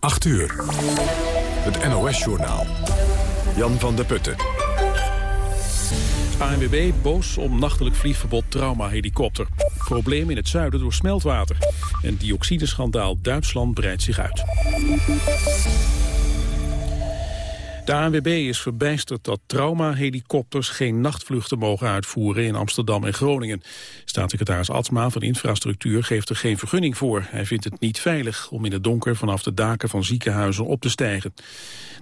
8 uur. Het NOS-journaal. Jan van der Putten. ANWB boos om nachtelijk vliegverbod trauma-helikopter. Probleem in het zuiden door smeltwater. En dioxideschandaal Duitsland breidt zich uit. De ANWB is verbijsterd dat trauma-helikopters geen nachtvluchten mogen uitvoeren in Amsterdam en Groningen. Staatssecretaris Atsma van Infrastructuur geeft er geen vergunning voor. Hij vindt het niet veilig om in het donker vanaf de daken van ziekenhuizen op te stijgen.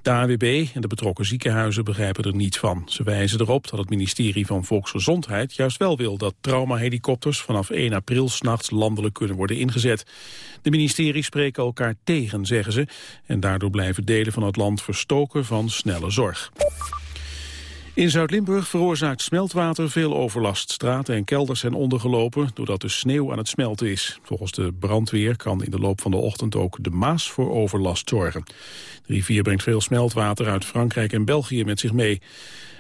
De ANWB en de betrokken ziekenhuizen begrijpen er niets van. Ze wijzen erop dat het ministerie van Volksgezondheid juist wel wil dat trauma-helikopters vanaf 1 april s'nachts landelijk kunnen worden ingezet. De ministeries spreken elkaar tegen, zeggen ze, en daardoor blijven delen van het land verstoken van snelle zorg. In Zuid-Limburg veroorzaakt smeltwater veel overlast. Straten en kelders zijn ondergelopen doordat de sneeuw aan het smelten is. Volgens de brandweer kan in de loop van de ochtend ook de Maas voor overlast zorgen. De rivier brengt veel smeltwater uit Frankrijk en België met zich mee.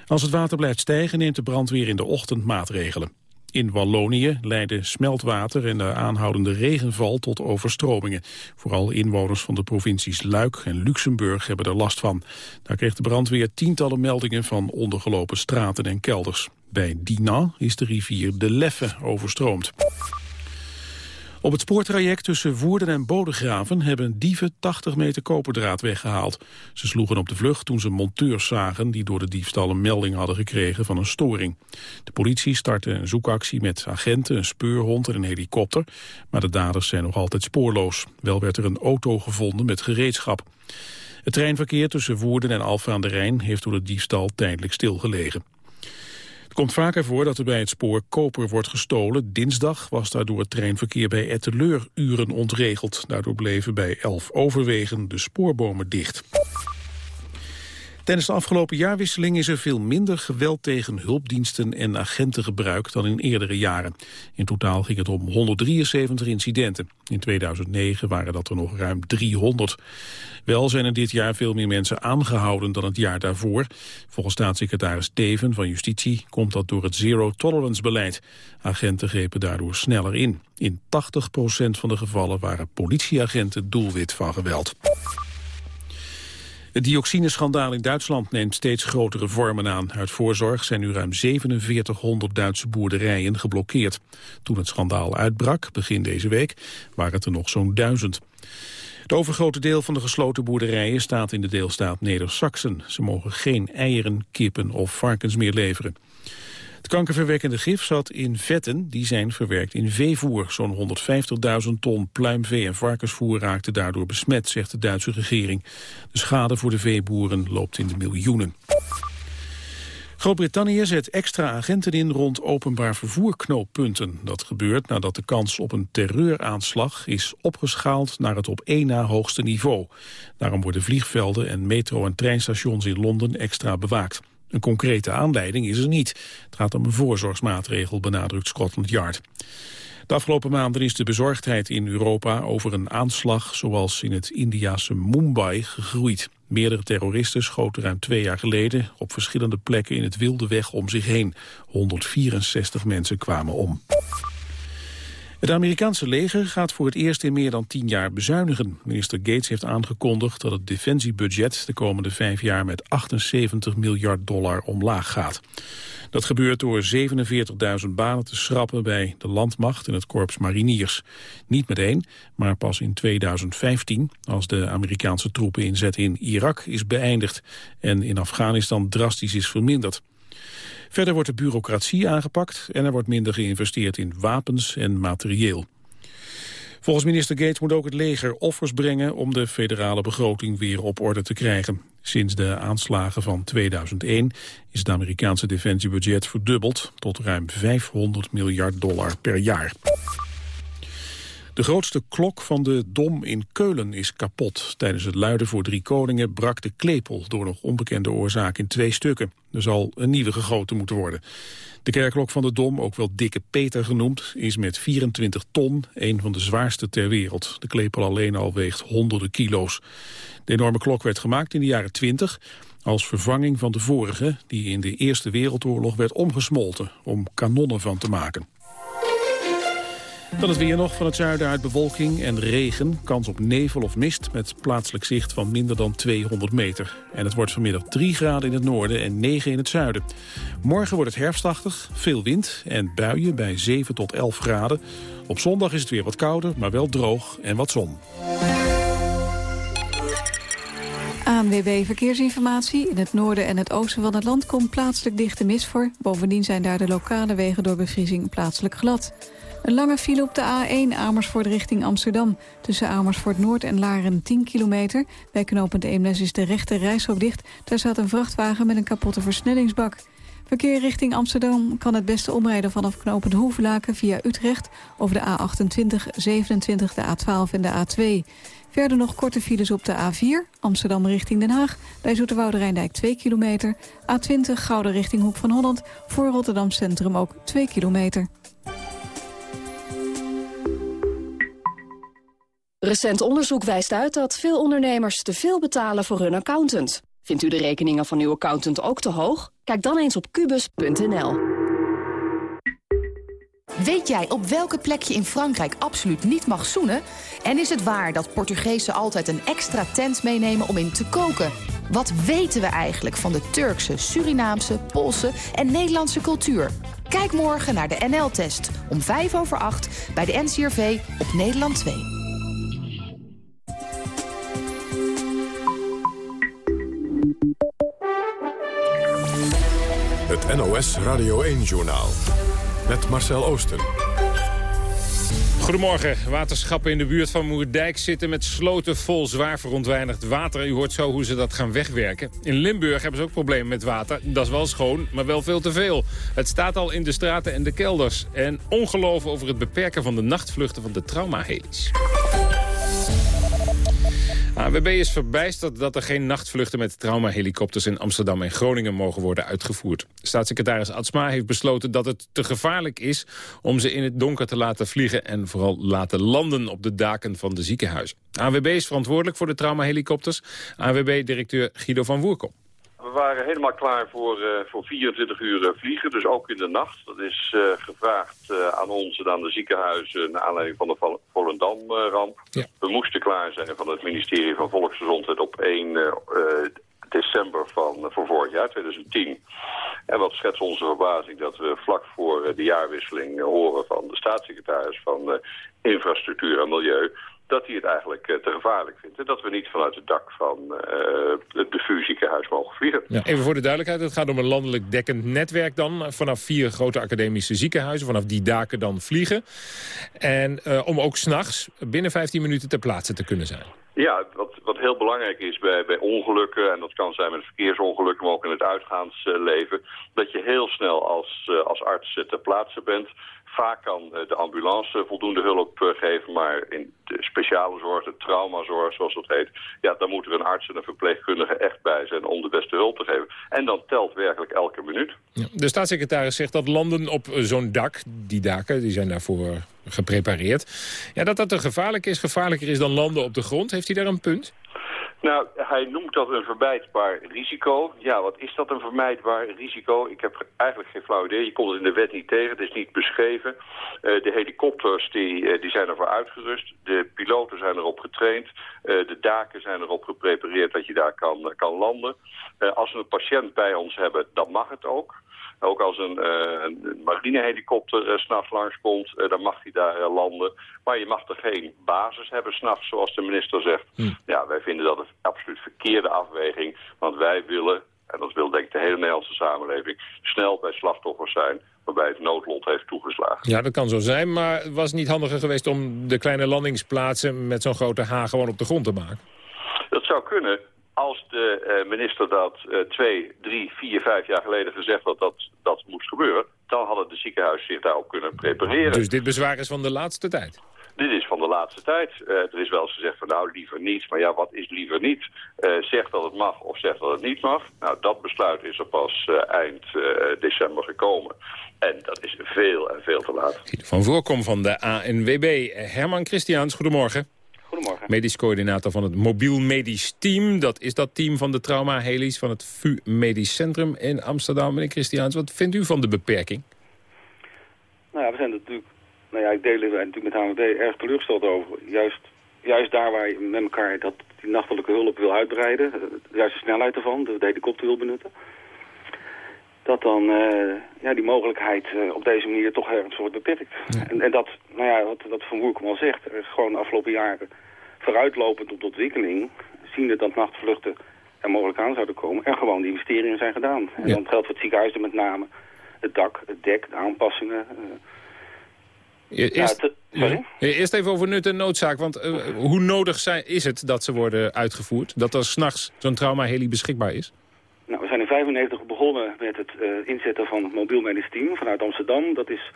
Als het water blijft stijgen neemt de brandweer in de ochtend maatregelen. In Wallonië leiden smeltwater en de aanhoudende regenval tot overstromingen. Vooral inwoners van de provincies Luik en Luxemburg hebben er last van. Daar kreeg de brandweer tientallen meldingen van ondergelopen straten en kelders. Bij Dinant is de rivier de Leffe overstroomd. Op het spoortraject tussen Woerden en Bodegraven hebben dieven 80 meter koperdraad weggehaald. Ze sloegen op de vlucht toen ze monteurs zagen die door de diefstal een melding hadden gekregen van een storing. De politie startte een zoekactie met agenten, een speurhond en een helikopter, maar de daders zijn nog altijd spoorloos. Wel werd er een auto gevonden met gereedschap. Het treinverkeer tussen Woerden en Alphen aan de Rijn heeft door de diefstal tijdelijk stilgelegen komt vaker voor dat er bij het spoor koper wordt gestolen. Dinsdag was daardoor het treinverkeer bij Etteleur uren ontregeld. Daardoor bleven bij elf overwegen de spoorbomen dicht. Tijdens de afgelopen jaarwisseling is er veel minder geweld tegen hulpdiensten en agenten gebruikt dan in eerdere jaren. In totaal ging het om 173 incidenten. In 2009 waren dat er nog ruim 300. Wel zijn er dit jaar veel meer mensen aangehouden dan het jaar daarvoor. Volgens staatssecretaris Teven van Justitie komt dat door het zero-tolerance-beleid. Agenten grepen daardoor sneller in. In 80% van de gevallen waren politieagenten doelwit van geweld. Het dioxineschandaal in Duitsland neemt steeds grotere vormen aan. Uit voorzorg zijn nu ruim 4700 Duitse boerderijen geblokkeerd. Toen het schandaal uitbrak, begin deze week, waren het er nog zo'n duizend. Het overgrote deel van de gesloten boerderijen staat in de deelstaat Neder-Saxen. Ze mogen geen eieren, kippen of varkens meer leveren. Het kankerverwekkende gif zat in vetten die zijn verwerkt in veevoer. Zo'n 150.000 ton pluimvee en varkensvoer raakte daardoor besmet, zegt de Duitse regering. De schade voor de veeboeren loopt in de miljoenen. Groot-Brittannië zet extra agenten in rond openbaar vervoerknooppunten. Dat gebeurt nadat de kans op een terreuraanslag is opgeschaald naar het op één na hoogste niveau. Daarom worden vliegvelden en metro- en treinstations in Londen extra bewaakt. Een concrete aanleiding is er niet. Het gaat om een voorzorgsmaatregel, benadrukt Scotland Yard. De afgelopen maanden is de bezorgdheid in Europa over een aanslag zoals in het Indiase Mumbai gegroeid. Meerdere terroristen schoten ruim twee jaar geleden op verschillende plekken in het wilde weg om zich heen. 164 mensen kwamen om. Het Amerikaanse leger gaat voor het eerst in meer dan tien jaar bezuinigen. Minister Gates heeft aangekondigd dat het defensiebudget de komende vijf jaar met 78 miljard dollar omlaag gaat. Dat gebeurt door 47.000 banen te schrappen bij de landmacht en het korps mariniers. Niet meteen, maar pas in 2015, als de Amerikaanse troepen inzet in Irak is beëindigd en in Afghanistan drastisch is verminderd. Verder wordt de bureaucratie aangepakt en er wordt minder geïnvesteerd in wapens en materieel. Volgens minister Gates moet ook het leger offers brengen om de federale begroting weer op orde te krijgen. Sinds de aanslagen van 2001 is het Amerikaanse defensiebudget verdubbeld tot ruim 500 miljard dollar per jaar. De grootste klok van de Dom in Keulen is kapot. Tijdens het luiden voor drie koningen brak de klepel door nog onbekende oorzaak in twee stukken. Er zal een nieuwe gegoten moeten worden. De kerkklok van de Dom, ook wel Dikke Peter genoemd, is met 24 ton een van de zwaarste ter wereld. De klepel alleen al weegt honderden kilo's. De enorme klok werd gemaakt in de jaren 20 als vervanging van de vorige, die in de Eerste Wereldoorlog werd omgesmolten om kanonnen van te maken. Dan het weer nog van het zuiden uit bewolking en regen. Kans op nevel of mist met plaatselijk zicht van minder dan 200 meter. En het wordt vanmiddag 3 graden in het noorden en 9 in het zuiden. Morgen wordt het herfstachtig, veel wind en buien bij 7 tot 11 graden. Op zondag is het weer wat kouder, maar wel droog en wat zon. ANWB Verkeersinformatie. In het noorden en het oosten van het land komt plaatselijk dichte mist voor. Bovendien zijn daar de lokale wegen door bevriezing plaatselijk glad. Een lange file op de A1 Amersfoort richting Amsterdam. Tussen Amersfoort Noord en Laren 10 kilometer. Bij knooppunt Eemnes is de rechte reishok dicht. Daar staat een vrachtwagen met een kapotte versnellingsbak. Verkeer richting Amsterdam kan het beste omrijden vanaf knooppunt Hoevelaken via Utrecht... over de A28, 27, de A12 en de A2. Verder nog korte files op de A4, Amsterdam richting Den Haag... bij Zoeterwoude Rijndijk 2 kilometer. A20, Gouden richting Hoek van Holland. Voor Rotterdam Centrum ook 2 kilometer. Recent onderzoek wijst uit dat veel ondernemers te veel betalen voor hun accountant. Vindt u de rekeningen van uw accountant ook te hoog? Kijk dan eens op kubus.nl. Weet jij op welke plek je in Frankrijk absoluut niet mag zoenen? En is het waar dat Portugezen altijd een extra tent meenemen om in te koken? Wat weten we eigenlijk van de Turkse, Surinaamse, Poolse en Nederlandse cultuur? Kijk morgen naar de NL-test om 5 over 8 bij de NCRV op Nederland 2. Het NOS Radio 1-journaal. Met Marcel Oosten. Goedemorgen. Waterschappen in de buurt van Moerdijk zitten met sloten vol zwaar verontreinigd water. U hoort zo hoe ze dat gaan wegwerken. In Limburg hebben ze ook problemen met water. Dat is wel schoon, maar wel veel te veel. Het staat al in de straten en de kelders. En ongeloof over het beperken van de nachtvluchten van de traumaheli's. AWB is verbijsterd dat er geen nachtvluchten met traumahelikopters in Amsterdam en Groningen mogen worden uitgevoerd. Staatssecretaris Atsma heeft besloten dat het te gevaarlijk is om ze in het donker te laten vliegen en vooral laten landen op de daken van de ziekenhuizen. AWB is verantwoordelijk voor de traumahelikopters. AWB-directeur Guido van Woerkom we waren helemaal klaar voor, uh, voor 24 uur vliegen, dus ook in de nacht. Dat is uh, gevraagd uh, aan ons en aan de ziekenhuizen naar aanleiding van de Volendam-ramp. Ja. We moesten klaar zijn van het ministerie van Volksgezondheid op 1 december van, van vorig jaar, 2010. En wat schetst onze verbazing dat we vlak voor de jaarwisseling horen van de staatssecretaris van Infrastructuur en Milieu dat hij het eigenlijk uh, te gevaarlijk vindt. En dat we niet vanuit het dak van uh, het ziekenhuis mogen vliegen. Ja, even voor de duidelijkheid, het gaat om een landelijk dekkend netwerk dan. Vanaf vier grote academische ziekenhuizen, vanaf die daken dan vliegen. En uh, om ook s'nachts binnen 15 minuten ter plaatse te kunnen zijn. Ja, wat, wat heel belangrijk is bij, bij ongelukken, en dat kan zijn met verkeersongelukken, maar ook in het uitgaansleven, dat je heel snel als, als arts ter plaatse bent. Vaak kan eh, de ambulance voldoende hulp eh, geven, maar in de speciale zorg, de traumazorg zoals dat heet, ja, dan moeten er een arts en een verpleegkundige echt bij zijn om de beste hulp te geven. En dan telt werkelijk elke minuut. De staatssecretaris zegt dat landen op eh, zo'n dak, die daken, die zijn daarvoor geprepareerd, ja, dat dat te gevaarlijk is, gevaarlijker is dan landen op de grond. Heeft hij daar een punt? Nou, hij noemt dat een vermijdbaar risico. Ja, wat is dat een vermijdbaar risico? Ik heb eigenlijk geen flauw idee. Je komt het in de wet niet tegen, het is niet beschreven. Uh, de helikopters die, uh, die zijn ervoor uitgerust. De piloten zijn erop getraind. Uh, de daken zijn erop geprepareerd dat je daar kan, kan landen. als we een patiënt bij ons hebben, dan mag het ook. Ook als een, uh, een marinehelikopter uh, s'nachts langskomt, uh, dan mag hij daar landen. Maar je mag er geen basis hebben s'nachts, zoals de minister zegt. Hm. Ja, wij vinden dat een absoluut verkeerde afweging. Want wij willen, en dat wil denk ik de hele Nederlandse samenleving, snel bij slachtoffers zijn waarbij het noodlot heeft toegeslagen. Ja, dat kan zo zijn, maar het was niet handiger geweest om de kleine landingsplaatsen met zo'n grote haag gewoon op de grond te maken? Dat zou kunnen, als de uh, minister dat uh, twee, drie, vier, vijf jaar geleden gezegd had dat dat moest gebeuren, dan hadden de ziekenhuizen zich daarop kunnen prepareren. Dus dit bezwaar is van de laatste tijd? Dit is van de laatste tijd. Uh, er is wel eens gezegd van nou liever niet, maar ja wat is liever niet? zegt dat het mag of zegt dat het niet mag? Nou dat besluit is er pas eind december gekomen. En dat is veel en veel te laat. Van voorkom van de ANWB. Herman Christiaans, goedemorgen. Medisch coördinator van het Mobiel Medisch Team. Dat is dat team van de trauma-heli's van het VU Medisch Centrum in Amsterdam. Meneer Christiaans, wat vindt u van de beperking? Nou ja, we zijn natuurlijk nou ja, ik deel er natuurlijk met HMB erg teleurgesteld over. Juist, juist daar waar je met elkaar dat die nachtelijke hulp wil uitbreiden, juist de snelheid ervan, de, de helikopter wil benutten dat dan uh, ja, die mogelijkheid uh, op deze manier toch ergens wordt beperkt. Ja. En, en, dat, nou ja, wat, wat Van Woerkom al zegt, er is gewoon de afgelopen jaren vooruitlopend op de ontwikkeling, ziende dat nachtvluchten er mogelijk aan zouden komen, er gewoon die investeringen zijn gedaan. En ja. dan geldt voor het ziekenhuizen met name het dak, het dek, de aanpassingen. Uh, Eerst, ja, Eerst even over nut en noodzaak, want hoe nodig zijn, is het dat ze worden uitgevoerd? Dat er s'nachts zo'n trauma-heli beschikbaar is? Nou, we zijn in 1995 begonnen met het uh, inzetten van het mobiel medisch team vanuit Amsterdam. Dat is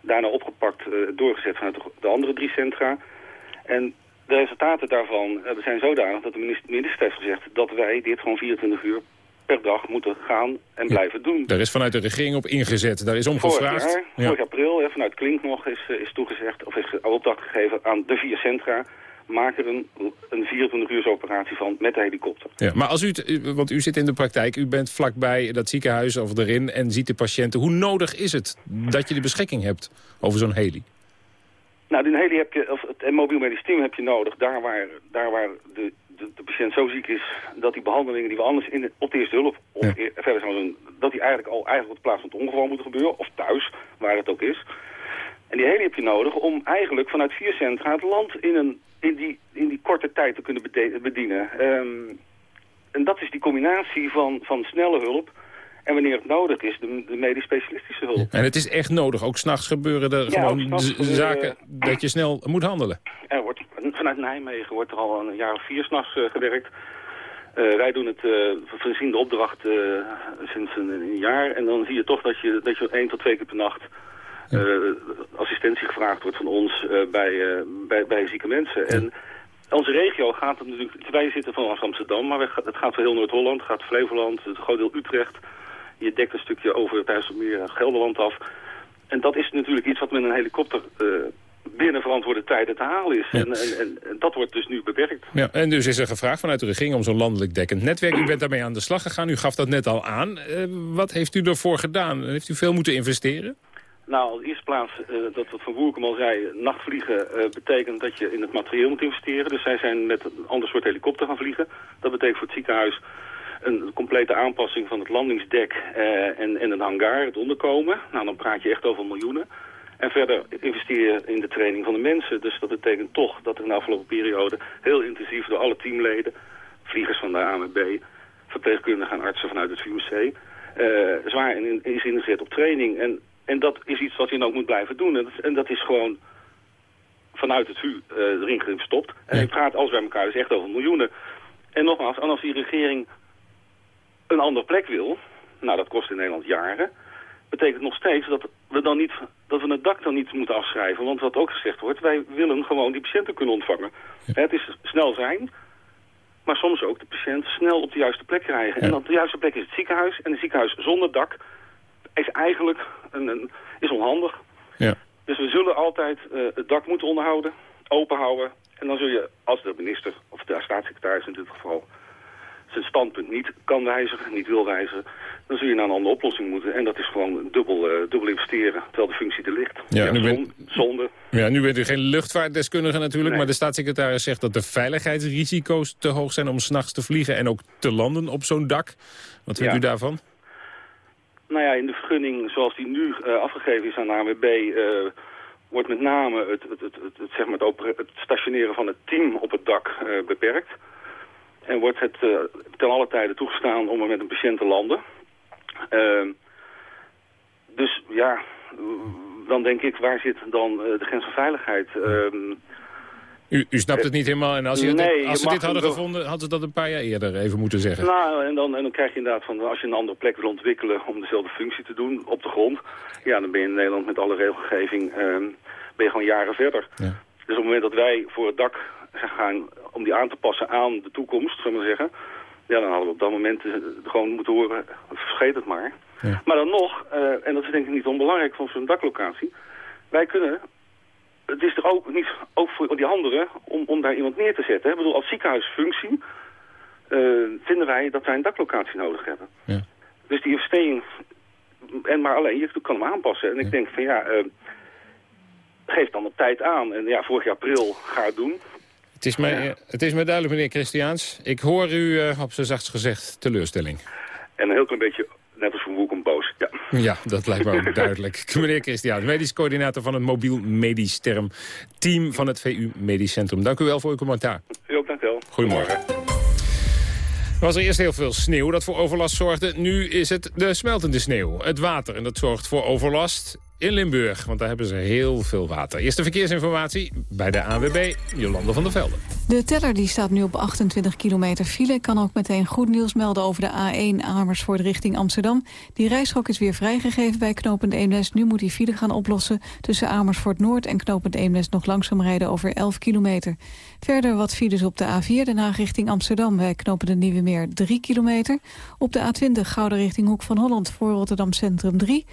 daarna opgepakt, doorgezet vanuit de, de, andere drie centra. En de resultaten daarvan uh, zijn zodanig dat de minister, minister, heeft gezegd dat wij dit gewoon 24 uur per dag moeten gaan en ja. blijven doen. Daar is vanuit de regering op ingezet, daar is om gevraagd. Vorig, jaar, vorig april, hè, vanuit Klink nog, is, is toegezegd, of is opdracht gegeven aan de vier centra maak er een, een 24 uur operatie van met de helikopter. Ja, maar als u, want u zit in de praktijk, u bent vlakbij dat ziekenhuis of erin en ziet de patiënten. Hoe nodig is het dat je de beschikking hebt over zo'n heli? Nou, die heli heb je, of het mobiel medisch team heb je nodig daar waar, daar waar de, de, de, patiënt zo ziek is dat die behandelingen die we anders in de, op de eerste hulp of ja. verder zijn doen, dat die eigenlijk al eigenlijk op de plaats van het ongeval moeten gebeuren, of thuis, waar het ook is. En die heli heb je nodig om eigenlijk vanuit vier centra het land in, een, in, die, in die korte tijd te kunnen bedienen. Um, en dat is die combinatie van, van snelle hulp en wanneer het nodig is, de, de medisch specialistische hulp. En het is echt nodig. Ook s'nachts gebeuren er ja, gewoon zaken uh, dat je snel moet handelen. Er wordt, vanuit Nijmegen wordt er al een jaar of vier s'nachts uh, gewerkt. Uh, wij doen het, uh, we zien de opdracht sinds een, een, jaar. En dan zie je toch dat je, dat je één tot twee keer per nacht assistentie gevraagd wordt van ons bij, bij, bij zieke mensen. En onze regio gaat het natuurlijk... Wij zitten vanaf Amsterdam, maar het gaat voor heel Noord-Holland, het gaat Flevoland, het groot deel Utrecht. Je dekt een stukje over het IJsselmeer Gelderland af. En dat is natuurlijk iets wat met een helikopter binnen verantwoorde tijden te halen is. Ja. En, en, en, dat wordt dus nu beperkt. Ja, en dus is er gevraagd vanuit de regering om zo'n landelijk dekkend netwerk. U bent daarmee aan de slag gegaan, u gaf dat net al aan. Uh, wat heeft u ervoor gedaan? Heeft u veel moeten investeren? Nou, in eerste plaats, uh, dat wat Van Woerkom al zei, nachtvliegen uh, betekent dat je in het materieel moet investeren. Dus zij zijn met een ander soort helikopter gaan vliegen. Dat betekent voor het ziekenhuis een complete aanpassing van het landingsdek uh, en, en een hangar, het onderkomen. Nou, dan praat je echt over miljoenen. En verder investeer je in de training van de mensen. Dus dat betekent toch dat er in de afgelopen periode heel intensief door alle teamleden, vliegers van de AMB, verpleegkundigen en artsen vanuit het VUC, zwaar in, is ingezet op training. En en dat is iets wat je dan ook moet blijven doen. En dat, en dat is gewoon vanuit het VU uh, erin gestopt. En je praat alles bij elkaar dus echt over miljoenen. En nogmaals, en als die regering een andere plek wil... nou, dat kost in Nederland jaren... betekent nog steeds dat we, dan niet, dat we het dak dan niet moeten afschrijven. Want wat ook gezegd wordt, wij willen gewoon die patiënten kunnen ontvangen. Ja. Het is snel zijn, maar soms ook de patiënt snel op de juiste plek krijgen. Ja. En op de juiste plek is het ziekenhuis. En een ziekenhuis zonder dak is eigenlijk een, een, is onhandig. Ja. Dus we zullen altijd uh, het dak moeten onderhouden, open houden. En dan zul je, als de minister of de staatssecretaris in dit geval zijn standpunt niet kan wijzigen, niet wil wijzigen, dan zul je naar een andere oplossing moeten. En dat is gewoon dubbel, uh, dubbel investeren, terwijl de functie er ligt. Ja, ja nu ben... zonde. Ja, nu bent u geen luchtvaartdeskundige natuurlijk, nee. maar de staatssecretaris zegt dat de veiligheidsrisico's te hoog zijn om s'nachts te vliegen en ook te landen op zo'n dak. Wat vindt ja. u daarvan? Nou ja, in de vergunning zoals die nu uh, afgegeven is aan de ANWB... Uh, wordt met name het, het, het, het, zeg maar het, het stationeren van het team op het dak uh, beperkt. En wordt het ten alle tijde toegestaan om er met een patiënt te landen. Ehm, dus ja, dan denk ik, waar zit dan de grens van veiligheid? Ehm, u, u snapt het niet helemaal. En als, je nee, dit, als ze dit hadden gevonden, hadden ze dat een paar jaar eerder even moeten zeggen. Nou, en dan, en dan krijg je inderdaad van, als je een andere plek wil ontwikkelen om dezelfde functie te doen op de grond. Ja, dan ben je in Nederland met alle regelgeving, um, ben je gewoon jaren verder. Ja. Dus op het moment dat wij voor het dak gaan om die aan te passen aan de toekomst, zullen we maar zeggen. Ja, dan hadden we op dat moment uh, gewoon moeten horen, vergeet het maar. Ja. Maar dan nog, uh, en dat is denk ik niet onbelangrijk van zo'n daklocatie. Wij kunnen het is er ook niet ook voor die anderen om, om daar iemand neer te zetten. Ik bedoel, als ziekenhuisfunctie uh, vinden wij dat wij een daklocatie nodig hebben. Ja. Dus die investering, en maar alleen, je kan hem aanpassen. En ik ja. denk van ja, uh, geef dan de tijd aan. En ja, vorig jaar april ga het doen. Het is, mij, het is mij duidelijk, meneer Christiaans. Ik hoor u op zijn zachtst gezegd teleurstelling. En een heel klein beetje net als Van Woekom boos, ja. Ja, dat lijkt me ook duidelijk. Meneer Christian, medisch coördinator van het mobiel medisch term team van het VU Medisch Centrum. Dank u wel voor uw commentaar. U ook, dank u wel. Goedemorgen. Er was er eerst heel veel sneeuw dat voor overlast zorgde. Nu is het de smeltende sneeuw, het water. En dat zorgt voor overlast in Limburg, want daar hebben ze heel veel water. Eerste verkeersinformatie bij de ANWB, Jolande van der Velde. De teller die staat nu op 28 kilometer file. Kan ook meteen goed nieuws melden over de A1 Amersfoort richting Amsterdam. Die reisschok is weer vrijgegeven bij knooppunt Eemnes. Nu moet die file gaan oplossen. Tussen Amersfoort Noord en knooppunt Eemnes nog langzaam rijden over 11 kilometer. Verder wat files op de A4 Den Haag richting Amsterdam bij knooppunt de Nieuwe Meer 3 kilometer. Op de A20 Gouden richting Hoek van Holland voor Rotterdam Centrum 3.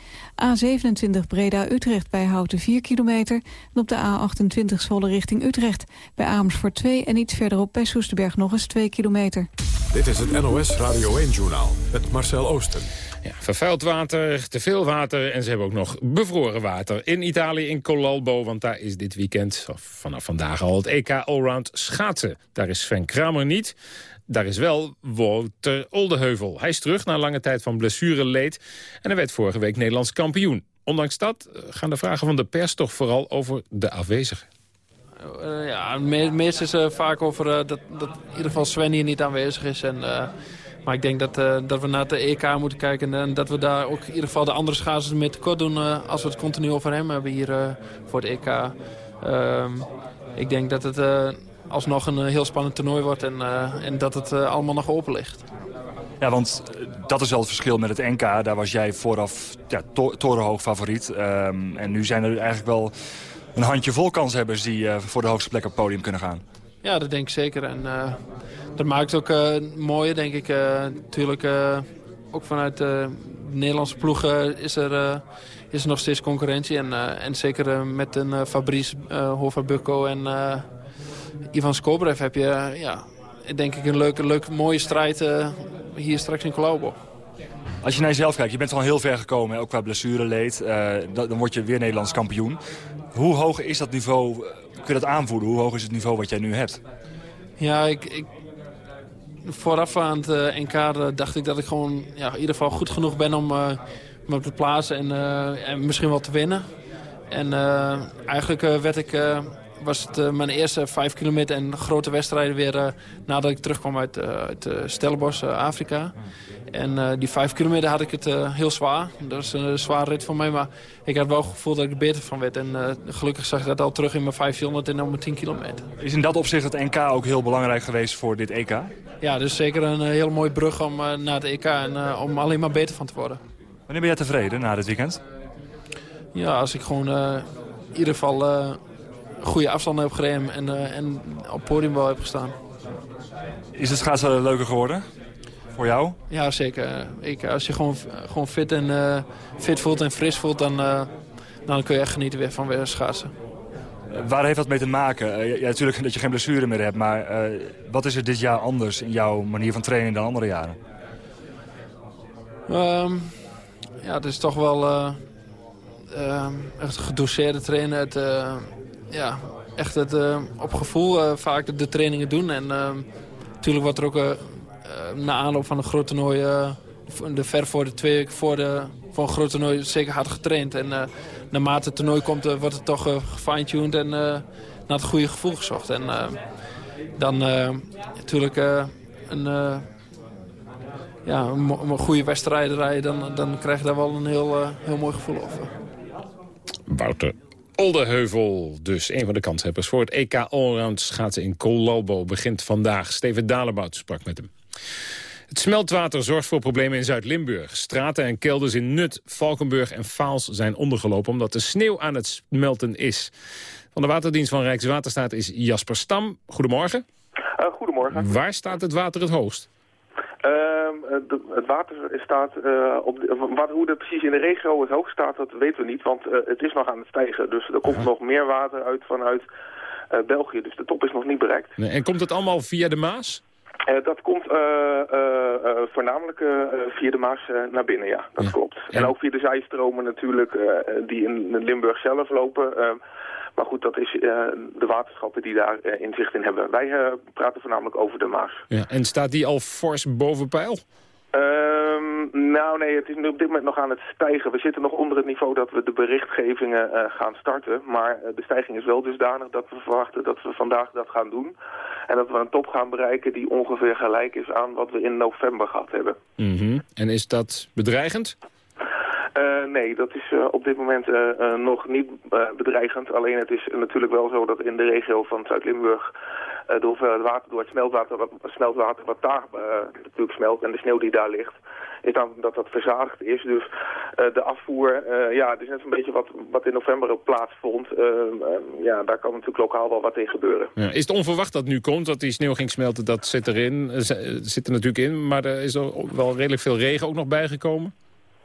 A27 Breda-Utrecht bij Houten 4 kilometer. En op de A28 Zwolle richting Utrecht bij Amersfoort 2 en iets verderop bij Soesterberg nog eens 2 kilometer. Dit is het NOS Radio 1-journaal met Marcel Oosten. Ja, vervuild water, te veel water en ze hebben ook nog bevroren water. In Italië, in Colalbo, want daar is dit weekend, vanaf vandaag al, het EK Allround schaatsen. Daar is Sven Kramer niet. Daar is wel Wouter Oldeheuvel. Hij is terug na lange tijd van blessureleed en hij werd vorige week Nederlands kampioen. Ondanks dat eh, gaan de vragen van de pers toch vooral over de afwezigen. Uh, ja, meest is uh, vaak over dat, dat in ieder geval Sven hier niet aanwezig is. En, maar ik denk dat, dat we naar de EK moeten kijken en dat we daar ook in ieder geval de andere schaatsers mee tekort doen als we het continu over hem hebben hier voor het EK. Ehm, ik denk dat het alsnog een heel spannend toernooi wordt en, en dat het allemaal nog open ligt. Ja, want dat is wel het verschil met het NK. Daar was jij vooraf ja, to torenhoog favoriet. Um, en nu zijn er eigenlijk wel een handjevol kanshebbers die uh, voor de hoogste plek op het podium kunnen gaan. Ja, dat denk ik zeker. En uh, dat maakt ook uh, mooier, denk ik. natuurlijk, ook vanuit de Nederlandse ploegen is er, is er nog steeds concurrentie. En, en zeker met een Fabrice Hova en Ivan Skobrev heb je, ja, denk ik, een leuke, leuke mooie strijd hier straks in Colombo. Als je naar jezelf kijkt, je bent al heel ver gekomen, ook qua blessureleed. Uh, dan word je weer Nederlands kampioen. Hoe hoog is dat niveau, kun je dat aanvoelen? Hoe hoog is het niveau wat jij nu hebt? Ja, ik, ik vooraf aan het uh, NK eh, dacht ik dat ik gewoon ja, in ieder geval goed genoeg ben om uh, me te plaatsen en, en misschien wel te winnen. En eigenlijk werd ik was het mijn eerste vijf kilometer en grote wedstrijden weer nadat ik terugkwam uit, uh, uit Stellenbosch, Afrika. En die vijf kilometer had ik het heel zwaar. Dat was een zware rit voor mij, maar ik had wel het gevoel dat ik er beter van werd. En gelukkig zag ik dat al terug in mijn 500 en dan mijn 10 kilometer. Is in dat opzicht het NK ook heel belangrijk geweest voor dit EK? Ja, dus zeker een hele mooie brug om, naar het EK en om alleen maar beter van te worden. Wanneer ben jij tevreden na dit weekend? Ja, als ik gewoon in ieder geval goede afstanden heb gereden en, en op podium wel heb gestaan. Is het schaatsen leuker geworden? Voor jou? Ja, zeker. Ik, als je gewoon, gewoon fit, en, uh, fit voelt en fris voelt, dan, uh, dan kun je echt genieten weer van weer schaatsen. Waar heeft dat mee te maken? ja, natuurlijk dat je geen blessure meer hebt, maar wat is er dit jaar anders in jouw manier van trainen dan andere jaren? Um, ja, het is toch wel echt gedoseerde trainen. Het, ja, echt het, op gevoel vaak de, trainingen doen. En uh, natuurlijk wordt er ook na aanloop van een groot toernooi... de ver voor de twee voor, de, voor een groot toernooi zeker hard getraind. En naarmate het toernooi komt wordt het toch gefine-tuned en naar het goede gevoel gezocht. En dan natuurlijk een, ja, een, een, goede wedstrijd rijden... Dan, dan krijg je daar wel een heel, heel mooi gevoel over. Wouter Oldeheuvel, dus een van de kanshebbers voor het EK Allround schaatsen in Colalbo begint vandaag. Steven Dalebout sprak met hem. Het smeltwater zorgt voor problemen in Zuid-Limburg. Straten en kelders in Nut, Valkenburg en Vaals zijn ondergelopen... omdat de sneeuw aan het smelten is. Van de Waterdienst van Rijkswaterstaat is Jasper Stam. Goedemorgen. Uh, goedemorgen. Waar staat het water het hoogst? Ehm, het water staat, uh, op wat, hoe het precies in de regio het hoogst staat, dat weten we niet, want het is nog aan het stijgen. Dus er komt nog meer water uit vanuit België, dus de top is nog niet bereikt. Nee, en komt het allemaal via de Maas? Uh, dat komt uh, uh, voornamelijk via de Maas naar binnen, ja. Dat ja. klopt. En ook via de zijstromen natuurlijk, die in Limburg zelf lopen. maar goed, dat is de waterschappen die daar inzicht in hebben. Wij praten voornamelijk over de Maas. Ja. En staat die al fors boven peil? Um, nou nee, het is nu op dit moment nog aan het stijgen. We zitten nog onder het niveau dat we de berichtgevingen uh, gaan starten. Maar uh, de stijging is wel dusdanig dat we verwachten dat we vandaag dat gaan doen. En dat we een top gaan bereiken die ongeveer gelijk is aan wat we in november gehad hebben. Mm -hmm. En is dat bedreigend? Uh, nee, dat is uh, op dit moment uh, nog niet bedreigend. Alleen het is natuurlijk wel zo dat in de regio van Zuid-Limburg... de hoeveelheid water door het smeltwater wat, smeltwater wat daar natuurlijk smelt... en de sneeuw die daar ligt, is dan dat dat verzadigd is. Dus de afvoer, ja, het is net een beetje wat, wat in november plaatsvond. ja, daar kan natuurlijk lokaal wel wat in gebeuren. Ja, is het onverwacht dat nu komt, dat die sneeuw ging smelten? Dat zit erin, zit er natuurlijk in, maar er is er wel redelijk veel regen ook nog bijgekomen?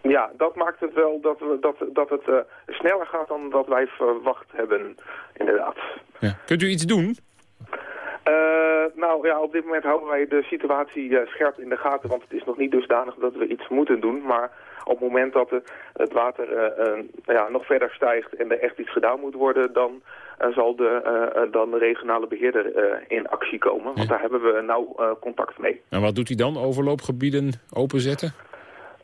Ja, dat maakt het wel dat, we, dat, dat het uh, sneller gaat dan wat wij verwacht hebben, inderdaad. Ja. Kunt u iets doen? Uh, nou ja, op dit moment houden wij de situatie uh, scherp in de gaten, want het is nog niet dusdanig dat we iets moeten doen. Maar op het moment dat de, het water ja, nog verder stijgt en er echt iets gedaan moet worden, dan zal de, dan de regionale beheerder in actie komen. Want daar hebben we nauw contact mee. En wat doet hij dan? Overloopgebieden openzetten?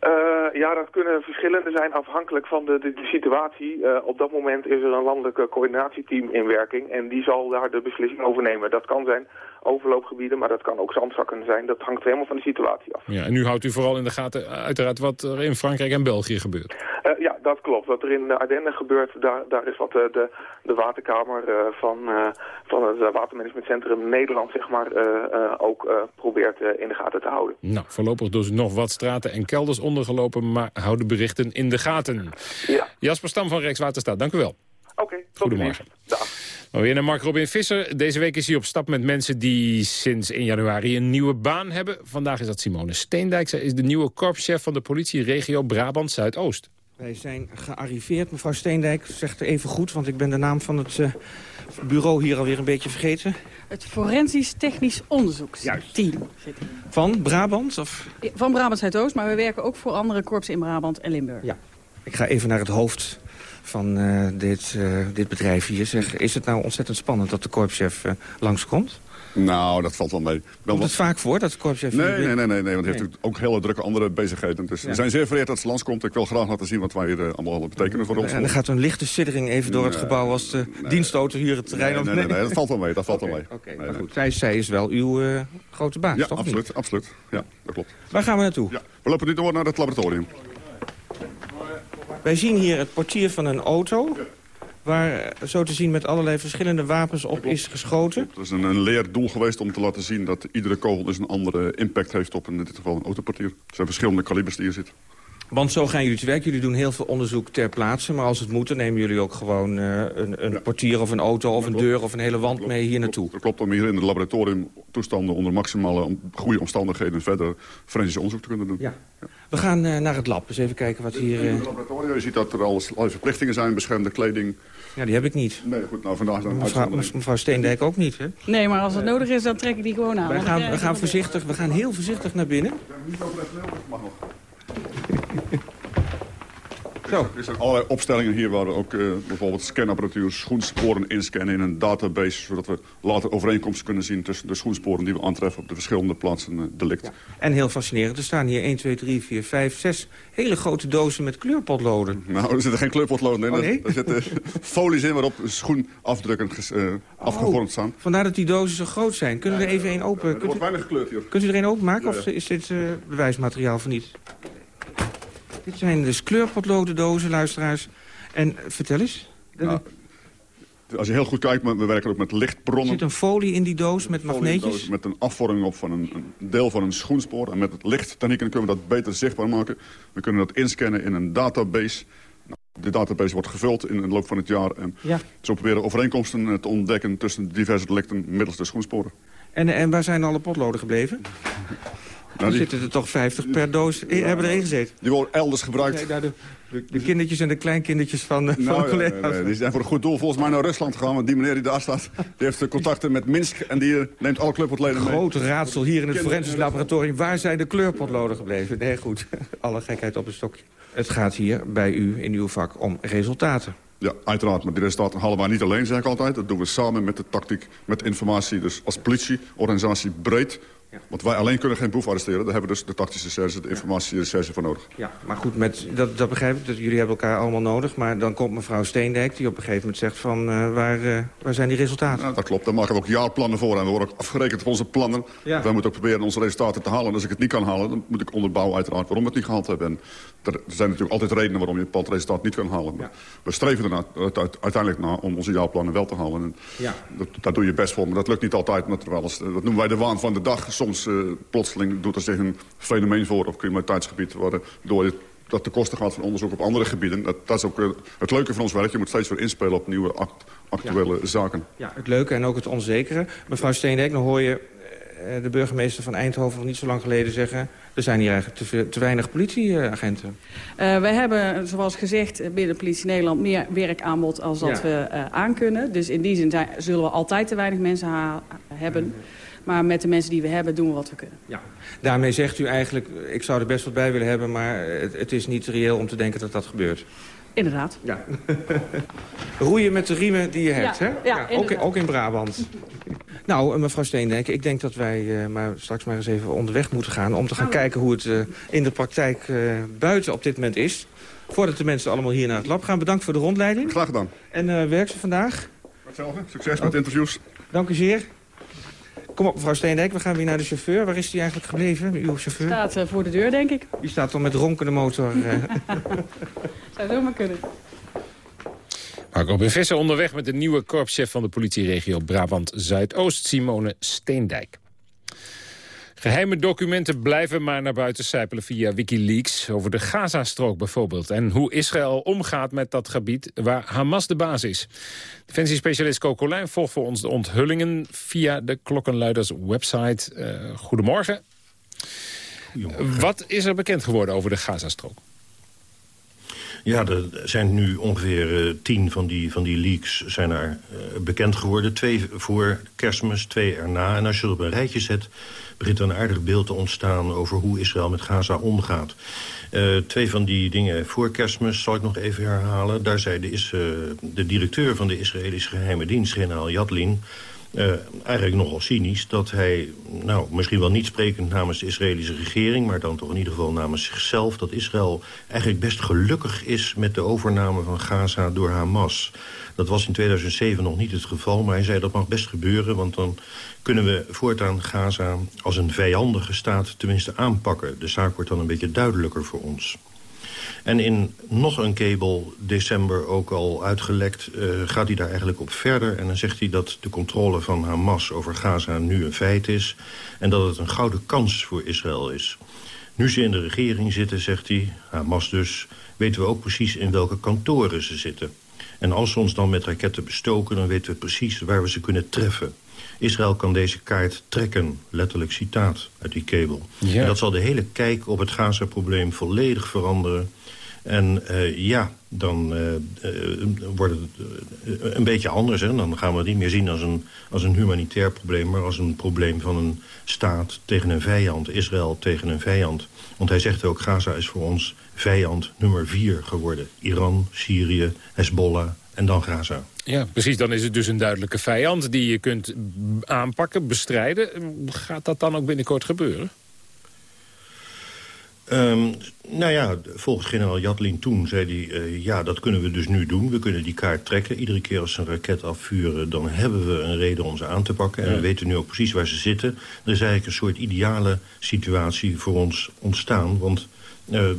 Uh, ja, dat kunnen verschillende zijn afhankelijk van de, de, de situatie. Uh, op dat moment is er een landelijke coördinatieteam in werking en die zal daar de beslissing over nemen. Dat kan zijn overloopgebieden, maar dat kan ook zandzakken zijn. Dat hangt helemaal van de situatie af. Ja, en nu houdt u vooral in de gaten uiteraard wat er in Frankrijk en België gebeurt. Uh, ja, dat klopt. Wat er in de Ardennen gebeurt, daar, daar is wat de, de, de waterkamer uh, van, uh, van het watermanagementcentrum Nederland zeg maar, ook probeert in de gaten te houden. Nou, voorlopig dus nog wat straten en kelders ondergelopen, maar houden berichten in de gaten. Ja. Jasper Stam van Rijkswaterstaat, dank u wel. Oké, okay, Goedemorgen. Dag. Maar weer naar Mark Robin Visser. Deze week is hij op stap met mensen die sinds 1 januari een nieuwe baan hebben. Vandaag is dat Simone Steendijk. Zij is de nieuwe korpschef van de politie regio Brabant Zuidoost. Wij zijn gearriveerd, mevrouw Steendijk. Zegt even goed, want ik ben de naam van het uh, bureau hier alweer een beetje vergeten. Het Forensisch Technisch Onderzoeksteam. Van Brabant? Of? Van Brabant Zuidoost, maar we werken ook voor andere korpsen in Brabant en Limburg. Ja. Ik ga even naar het hoofd van uh, dit, uh, dit bedrijf hier. Zeg, is het nou ontzettend spannend dat de korpschef langskomt? Nou, dat valt wel mee. Komt het vaak voor dat de korpschef... Nee, nee, nee, nee, nee, want hij heeft ook hele drukke andere bezigheden. Dus we zijn zeer vereerd dat ze langskomt. Ik wil graag laten zien wat wij hier allemaal betekenen voor ons. En er gaat een lichte siddering even door het gebouw als de dienstauto hier het terrein nee, op... Nee, nee, nee, dat valt wel mee, dat valt wel mee. Oké, maar goed. Zij, zij is wel uw grote baas, ja, absoluut, absoluut. Ja, dat klopt. Waar gaan we naartoe? Ja, we lopen nu door naar het laboratorium. Wij zien hier het portier van een auto waar zo te zien met allerlei verschillende wapens op is geschoten. Het is een, een leerdoel geweest om te laten zien dat iedere kogel dus een andere impact heeft op in dit geval een autoportier. Er zijn verschillende kalibers die hier zitten. Want zo gaan jullie te werk. Jullie doen heel veel onderzoek ter plaatse. Maar als het moet, dan nemen jullie ook gewoon uh, een, een ja. portier of een auto of een deur of een hele wand mee hier naartoe. Dat klopt om hier in het laboratorium toestanden onder maximale om, goede omstandigheden verder forensisch onderzoek te kunnen doen. Ja. Ja. We gaan uh, naar het lab. Dus even kijken wat hier... In het laboratorium, je ziet dat er al verplichtingen zijn, beschermde kleding. Ja, die heb ik niet. Nee, goed, nou vandaag dan mevrouw, mevrouw Steendijk ook niet, hè? Nee, maar als het nodig is, dan trek ik die gewoon aan. Wij gaan, we, gaan voorzichtig, we gaan heel voorzichtig naar binnen. Niet over het mag nog. Zo. Er zijn allerlei opstellingen hier waar we ook uh, bijvoorbeeld scanapparatuur, schoensporen inscannen in een database. Zodat we later overeenkomsten kunnen zien tussen de schoensporen die we aantreffen op de verschillende plaatsen uh, delict. Ja. En heel fascinerend, er staan hier 1, 2, 3, 4, 5, 6 hele grote dozen met kleurpotloden. Nou, er zitten geen kleurpotloden in. Oh, nee? Er zitten folies in waarop schoenafdrukken uh, afgevormd staan. Vandaar dat die dozen zo groot zijn. Kunnen we er even één open? Er wordt weinig gekleurd hier. Kunt u er één openmaken of is dit bewijsmateriaal van niet? Dit zijn dus kleurpotlodendozen, luisteraars. En vertel eens. Nou, als je heel goed kijkt, we werken ook met lichtbronnen. Er zit een folie in die doos met magneetjes? Met een afvorming op van een, een, deel van een schoenspoor. En met het lichttechnieken kunnen we dat beter zichtbaar maken. We kunnen dat inscannen in een database. Nou, de database wordt gevuld in de loop van het jaar. En ja. zo proberen overeenkomsten te ontdekken tussen diverse delicten middels de schoensporen. En, en waar zijn alle potloden gebleven? Nou, die, zitten er toch 50 per doos, die, hebben erin gezeten. Die worden elders gebruikt. Nee, nou, de, De, kindertjes en de kleinkindertjes van, nou, van collega's. Nee, die zijn voor een goed doel volgens mij naar Rusland gegaan. Want die meneer die daar staat, die heeft contacten met Minsk. En die neemt alle kleurpotleden mee. Grote raadsel hier in het forensisch laboratorium. Waar zijn de kleurpotloden gebleven? Nee, goed. Alle gekheid op een stokje. Het gaat hier bij u in uw vak om resultaten. Ja, uiteraard. Maar die resultaten halen wij niet alleen, zeg ik altijd. Dat doen we samen met de tactiek, met informatie. Dus als politie, organisatie breed want wij alleen kunnen geen boef arresteren. Daar hebben we dus de tactische service, de informatierecherche voor nodig. Ja, maar goed, met, dat, dat begrijp ik. Dat jullie hebben elkaar allemaal nodig. Maar dan komt mevrouw Steendijk die op een gegeven moment zegt van... Uh, waar, uh, waar zijn die resultaten? Ja, dat klopt. Daar maken we ook jaarplannen voor. En we worden ook afgerekend op onze plannen. Ja. Wij moeten ook proberen onze resultaten te halen. En als ik het niet kan halen, dan moet ik onderbouwen uiteraard waarom we het niet gehaald hebben. En er zijn natuurlijk altijd redenen waarom je een bepaald resultaat niet kan halen. Maar we streven er uiteindelijk naar om onze jaarplannen wel te halen. En ja. dat, daar doe je best voor, maar dat lukt niet altijd. Maar terwijl, dat noemen wij de waan van de dag soms uh, plotseling doet er zich een fenomeen voor op criminaliteitsgebied... waardoor je dat de kosten gaat van onderzoek op andere gebieden. Dat, dat is ook uh, het leuke van ons werk. Je moet steeds weer inspelen op nieuwe act, actuele zaken. Ja, het leuke en ook het onzekere. Mevrouw Steendijk, dan hoor je de burgemeester van Eindhoven nog niet zo lang geleden zeggen... er zijn hier eigenlijk te, veel, te weinig politieagenten. Uh, wij hebben, zoals gezegd, binnen Politie Nederland... meer werkaanbod als dat ja. we aankunnen. Dus in die zin zijn, zullen we altijd te weinig mensen hebben... Maar met de mensen die we hebben doen we wat we kunnen. Ja. Daarmee zegt u eigenlijk, ik zou er best wat bij willen hebben... maar het, het is niet reëel om te denken dat dat gebeurt. Inderdaad. Ja. Roeien met de riemen die je hebt, ja, hè? Ja, ook, ook, in Brabant. nou, mevrouw Steendijk, ik denk dat wij uh, maar straks maar eens even onderweg moeten gaan... om te gaan oh. kijken hoe het uh, in de praktijk uh, buiten op dit moment is. Voordat de mensen allemaal hier naar het lab gaan. Bedankt voor de rondleiding. Graag gedaan. En werk ze vandaag? Hetzelfde. Succes met de interviews. Dank u zeer. Kom op, mevrouw Steendijk, we gaan weer naar de chauffeur. Waar is die eigenlijk gebleven, uw chauffeur? Staat uh, voor de deur, denk ik. Die staat dan met ronkende motor. Uh... Zou zomaar kunnen. Marco Visser onderweg met de nieuwe korpschef van de politieregio Brabant-Zuidoost, Simone Steendijk. Geheime documenten blijven maar naar buiten sijpelen via Wikileaks... over de Gazastrook bijvoorbeeld. En hoe Israël omgaat met dat gebied waar Hamas de baas is. Defensiespecialist Coco Lijn volgt voor ons de onthullingen... via de Klokkenluiders website. Uh, goedemorgen. goedemorgen. Wat is er bekend geworden over de Gazastrook? Ja, er zijn nu ongeveer uh, tien van die, van die leaks zijn er uh, bekend geworden. Twee voor kerstmis, twee erna. En als je het op een rijtje zet, begint er een aardig beeld te ontstaan... over hoe Israël met Gaza omgaat. Uh, twee van die dingen voor kerstmis zal ik nog even herhalen. Daar zei de, is, de directeur van de Israëlische geheime dienst, generaal Yadlin... Uh, eigenlijk nogal cynisch dat hij, nou, misschien wel niet sprekend namens de Israëlische regering... maar dan toch in ieder geval namens zichzelf... dat Israël eigenlijk best gelukkig is met de overname van Gaza door Hamas. Dat was in 2007 nog niet het geval, maar hij zei dat mag best gebeuren... want dan kunnen we voortaan Gaza als een vijandige staat tenminste aanpakken. De zaak wordt dan een beetje duidelijker voor ons. En in nog een kabel, december ook al uitgelekt, uh, gaat hij daar eigenlijk op verder. En dan zegt hij dat de controle van Hamas over Gaza nu een feit is. En dat het een gouden kans voor Israël is. Nu ze in de regering zitten, zegt hij, Hamas dus... weten we ook precies in welke kantoren ze zitten. En als ze ons dan met raketten bestoken, dan weten we precies waar we ze kunnen treffen. Israël kan deze kaart trekken, letterlijk citaat uit die kabel. Ja. En dat zal de hele kijk op het Gaza-probleem volledig veranderen. En uh, ja, dan uh, uh, wordt het een beetje anders. Hè? Dan gaan we het niet meer zien als een, als een humanitair probleem... maar als een probleem van een staat tegen een vijand. Israël tegen een vijand. Want hij zegt ook, Gaza is voor ons vijand nummer vier geworden. Iran, Syrië, Hezbollah en dan Gaza. Ja, precies. Dan is het dus een duidelijke vijand die je kunt aanpakken, bestrijden. Gaat dat dan ook binnenkort gebeuren? Um, nou ja, volgens generaal Jatlin toen zei hij... Uh, ja, dat kunnen we dus nu doen. We kunnen die kaart trekken. Iedere keer als ze een raket afvuren... dan hebben we een reden om ze aan te pakken. En we weten nu ook precies waar ze zitten. Er is eigenlijk een soort ideale situatie voor ons ontstaan. Want uh,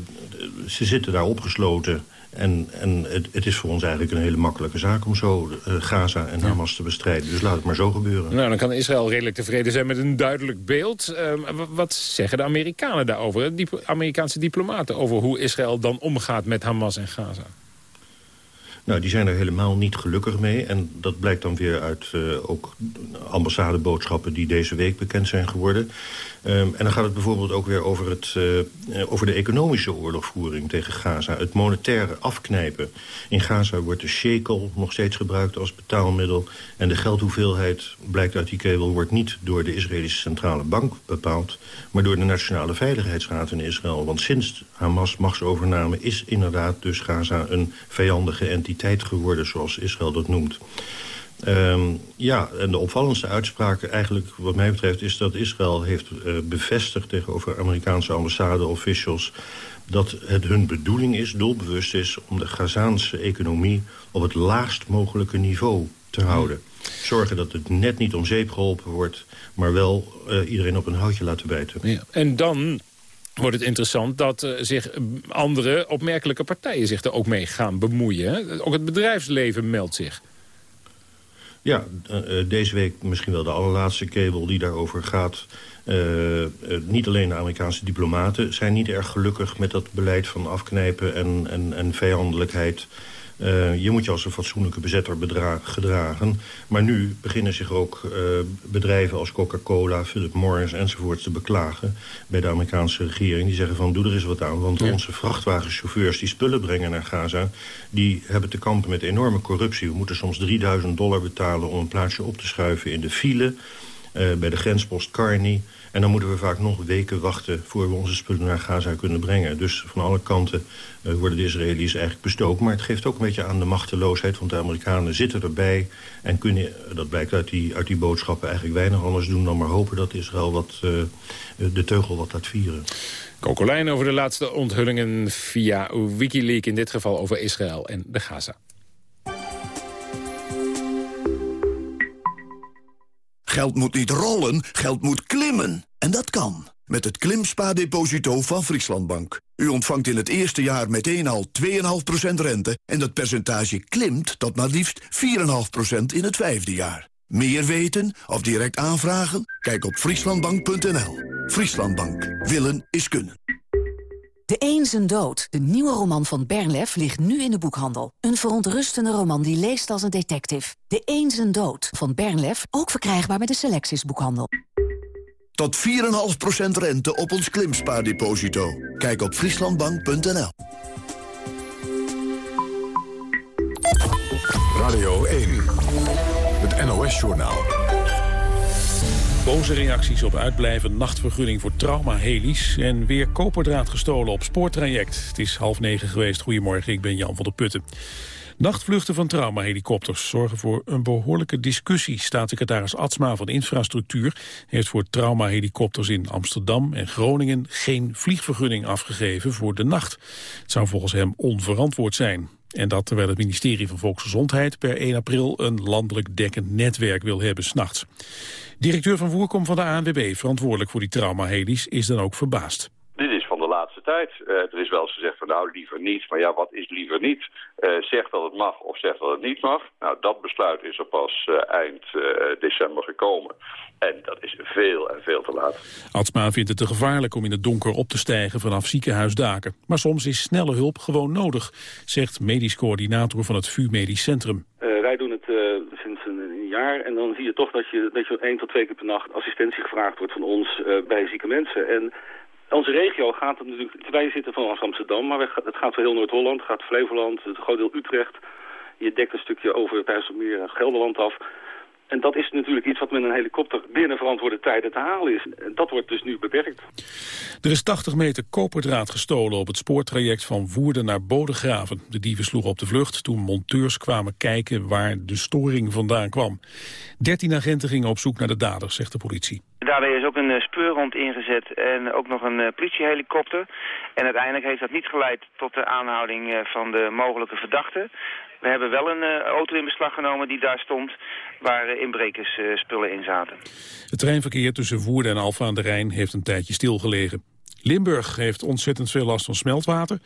ze zitten daar opgesloten... En, en het, het, is voor ons eigenlijk een hele makkelijke zaak om zo uh, Gaza en Hamas te bestrijden. Dus laat het maar zo gebeuren. Nou, dan kan Israël redelijk tevreden zijn met een duidelijk beeld. Uh, wat zeggen de Amerikanen daarover, de Amerikaanse diplomaten... over hoe Israël dan omgaat met Hamas en Gaza? Nou, die zijn er helemaal niet gelukkig mee. En dat blijkt dan weer uit uh, ook ambassadeboodschappen die deze week bekend zijn geworden. Um, en dan gaat het bijvoorbeeld ook weer over, het, uh, over de economische oorlogvoering tegen Gaza. Het monetaire afknijpen. In Gaza wordt de shekel nog steeds gebruikt als betaalmiddel. En de geldhoeveelheid, blijkt uit die kabel, wordt niet door de Israëlische Centrale Bank bepaald... maar door de Nationale Veiligheidsraad in Israël. Want sinds Hamas machtsovername is inderdaad dus Gaza een vijandige entiteit geworden... zoals Israël dat noemt. Um, ja, en de opvallendste uitspraak eigenlijk wat mij betreft... is dat Israël heeft uh, bevestigd tegenover Amerikaanse ambassade-officials... dat het hun bedoeling is, doelbewust is... om de Gazaanse economie op het laagst mogelijke niveau te houden. Zorgen dat het net niet om zeep geholpen wordt... maar wel uh, iedereen op een houtje laten bijten. Ja. En dan wordt het interessant dat uh, zich andere opmerkelijke partijen zich er ook mee gaan bemoeien. Ook het bedrijfsleven meldt zich. Ja, uh, deze week misschien wel de allerlaatste kabel die daarover gaat. Uh, niet alleen de Amerikaanse diplomaten zijn niet erg gelukkig met dat beleid van afknijpen en, en, en vijandelijkheid. Uh, je moet je als een fatsoenlijke bezetter gedragen. Maar nu beginnen zich ook uh, bedrijven als Coca-Cola, Philip Morris enzovoort te beklagen bij de Amerikaanse regering. Die zeggen van doe er eens wat aan, want ja. onze vrachtwagenchauffeurs die spullen brengen naar Gaza, die hebben te kampen met enorme corruptie. We moeten soms 3000 dollar betalen om een plaatsje op te schuiven in de file uh, bij de grenspost Carney. En dan moeten we vaak nog weken wachten voor we onze spullen naar Gaza kunnen brengen. Dus van alle kanten uh, worden de Israëli's eigenlijk bestoken. Maar het geeft ook een beetje aan de machteloosheid, want de Amerikanen zitten erbij... en kunnen, dat blijkt uit die, uit die boodschappen, eigenlijk weinig anders doen... dan maar hopen dat Israël wat, uh, de teugel wat laat vieren. Kokolijn over de laatste onthullingen via Wikileaks, in dit geval over Israël en de Gaza. Geld moet niet rollen, geld moet klimmen. En dat kan. Met het Klimspa-deposito van Frieslandbank. U ontvangt in het eerste jaar meteen al 2,5% rente... en dat percentage klimt tot maar liefst 4,5% in het vijfde jaar. Meer weten of direct aanvragen? Kijk op frieslandbank.nl. Frieslandbank. Willen is kunnen. De Een zijn dood, de nieuwe roman van Bernlef, ligt nu in de boekhandel. Een verontrustende roman die leest als een detective. De Een zijn dood van Bernlef, ook verkrijgbaar bij de Selectis boekhandel. Tot 4,5% rente op ons klimspaardeposito. Kijk op frieslandbank.nl. Radio 1, het NOS-journaal. Boze reacties op uitblijven nachtvergunning voor traumahelies... en weer koperdraad gestolen op spoortraject. Het is half negen geweest. Goedemorgen, ik ben Jan van der Putten. Nachtvluchten van traumahelikopters zorgen voor een behoorlijke discussie. Staatssecretaris Atsma van Infrastructuur heeft voor traumahelikopters in Amsterdam en Groningen geen vliegvergunning afgegeven voor de nacht. Het zou volgens hem onverantwoord zijn. En dat terwijl het ministerie van Volksgezondheid per 1 april een landelijk dekkend netwerk wil hebben s'nachts. Directeur van Voerkom van de ANWB, verantwoordelijk voor die traumahelies, is dan ook verbaasd. Uh, er is wel eens gezegd van nou liever niet, maar ja wat is liever niet? Uh, zegt dat het mag of zegt dat het niet mag. Nou dat besluit is er pas uh, eind december gekomen. En dat is veel en veel te laat. Atsma vindt het te gevaarlijk om in het donker op te stijgen vanaf ziekenhuisdaken. Maar soms is snelle hulp gewoon nodig, zegt medisch coördinator van het VU Medisch Centrum. wij doen het sinds een jaar en dan zie je toch dat je, dat je één tot twee keer per nacht assistentie gevraagd wordt van ons bij zieke mensen. En onze regio gaat het natuurlijk... Wij zitten vanaf Amsterdam, maar het gaat voor heel Noord-Holland, gaat Flevoland, het groot deel Utrecht. Je dekt een stukje over het IJsselmeer en Gelderland af. En dat is natuurlijk iets wat met een helikopter binnen verantwoorde tijden te halen is. En dat wordt dus nu beperkt. Er is 80 meter koperdraad gestolen op het spoortraject van Woerden naar Bodegraven. De dieven sloegen op de vlucht toen monteurs kwamen kijken waar de storing vandaan kwam. 13 agenten gingen op zoek naar de daders, zegt de politie. Daarbij is ook een uh, speurhond ingezet en ook nog een uh, politiehelikopter. En uiteindelijk heeft dat niet geleid tot de aanhouding uh, van de mogelijke verdachte. We hebben wel een uh, auto in beslag genomen die daar stond, waar uh, inbrekers uh, spullen in zaten. Het treinverkeer tussen Woerden en Alfa aan de Rijn heeft een tijdje stilgelegen. Limburg heeft ontzettend veel last van smeltwater.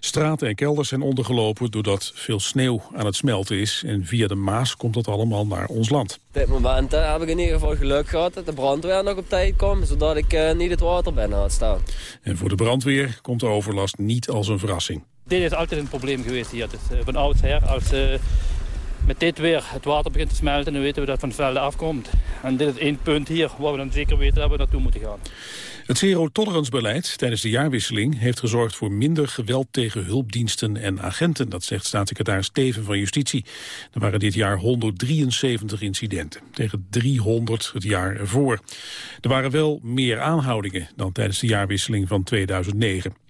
Straten en kelders zijn ondergelopen doordat veel sneeuw aan het smelten is. En via de Maas komt dat allemaal naar ons land. Op dit moment heb ik in ieder geval geluk gehad dat de brandweer nog op tijd komt. Zodat ik niet het water ben aan het staan. En voor de brandweer komt de overlast niet als een verrassing. Dit is altijd een probleem geweest hier. Dus, van oudsher, als met dit weer het water begint te smelten... dan weten we dat het van de velden afkomt. En dit is één punt hier waar we dan zeker weten dat we naartoe moeten gaan. Het zero-tolerance-beleid tijdens de jaarwisseling heeft gezorgd voor minder geweld tegen hulpdiensten en agenten. Dat zegt staatssecretaris Steven van Justitie. Er waren dit jaar 173 incidenten, tegen 300 het jaar ervoor. Er waren wel meer aanhoudingen dan tijdens de jaarwisseling van 2009.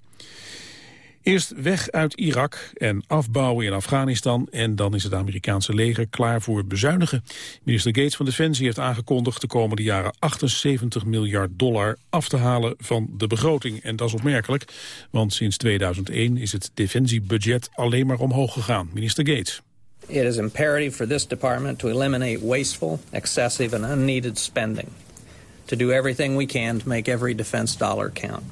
Eerst weg uit Irak en afbouwen in Afghanistan... en dan is het Amerikaanse leger klaar voor bezuinigen. Minister Gates van Defensie heeft aangekondigd... de komende jaren 78 miljard dollar af te halen van de begroting. En dat is opmerkelijk, want sinds 2001 is het defensiebudget alleen maar omhoog gegaan. Minister Gates. It is imperative for this department to eliminate wasteful, excessive and unneeded spending to do everything we can to make every defense dollar count.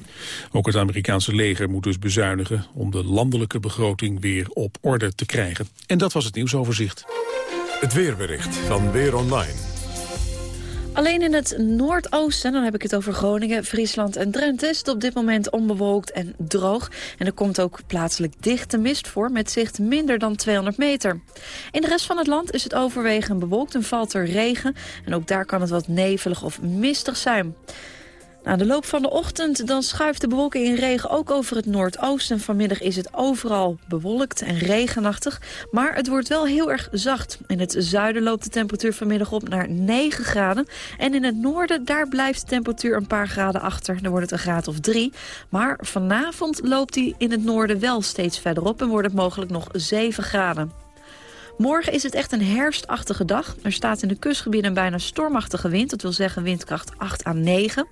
Ook het Amerikaanse leger moet dus bezuinigen om de landelijke begroting weer op orde te krijgen. En dat was het nieuwsoverzicht. Het weerbericht van Weer Online. Alleen in het noordoosten, dan heb ik het over Groningen, Friesland en Drenthe... is het op dit moment onbewolkt en droog. En er komt ook plaatselijk dichte mist voor met zicht minder dan 200 meter. In de rest van het land is het overwegend bewolkt en valt er regen. En ook daar kan het wat nevelig of mistig zijn. Na de loop van de ochtend dan schuift de bewolking in regen ook over het noordoosten. Vanmiddag is het overal bewolkt en regenachtig. Maar het wordt wel heel erg zacht. In het zuiden loopt de temperatuur vanmiddag op naar 9 graden. En in het noorden, daar blijft de temperatuur een paar graden achter. Dan wordt het een graad of 3. Maar vanavond loopt die in het noorden wel steeds verder op. En wordt het mogelijk nog 7 graden. Morgen is het echt een herfstachtige dag. Er staat in de kustgebieden een bijna stormachtige wind. Dat wil zeggen windkracht 8 à 9.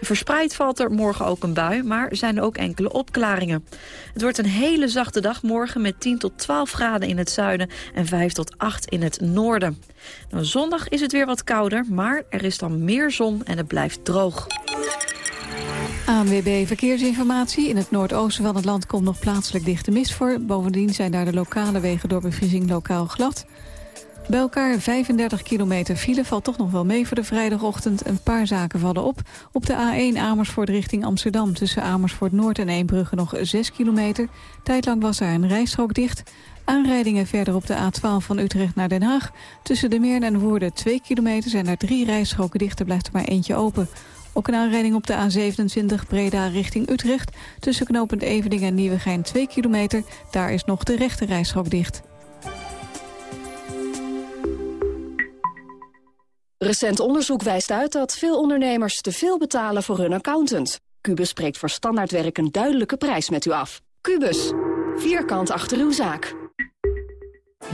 Verspreid valt er morgen ook een bui, maar er zijn ook enkele opklaringen. Het wordt een hele zachte dag morgen met 10 tot 12 graden in het zuiden... en 5 tot 8 in het noorden. Nou, zondag is het weer wat kouder, maar er is dan meer zon en het blijft droog. ANWB Verkeersinformatie. In het noordoosten van het land komt nog plaatselijk dichte mist voor. Bovendien zijn daar de lokale wegen door bevriezing lokaal glad. Bij elkaar 35 kilometer file valt toch nog wel mee voor de vrijdagochtend. Een paar zaken vallen op. Op de A1 Amersfoort richting Amsterdam tussen Amersfoort Noord en Eembrugge nog 6 kilometer. Tijdlang was daar een rijstrook dicht. Aanrijdingen verder op de A12 van Utrecht naar Den Haag. Tussen de Meern en Woerden 2 kilometer zijn er drie rijstroken dicht. Er blijft er maar eentje open. Ook een aanrijding op de A27 Breda richting Utrecht. Tussen knooppunt Evening en Nieuwegein 2 kilometer. Daar is nog de rechte rijstrook dicht. Recent onderzoek wijst uit dat veel ondernemers te veel betalen voor hun accountant. Cubus spreekt voor standaardwerk een duidelijke prijs met u af. Cubus, vierkant achter uw zaak.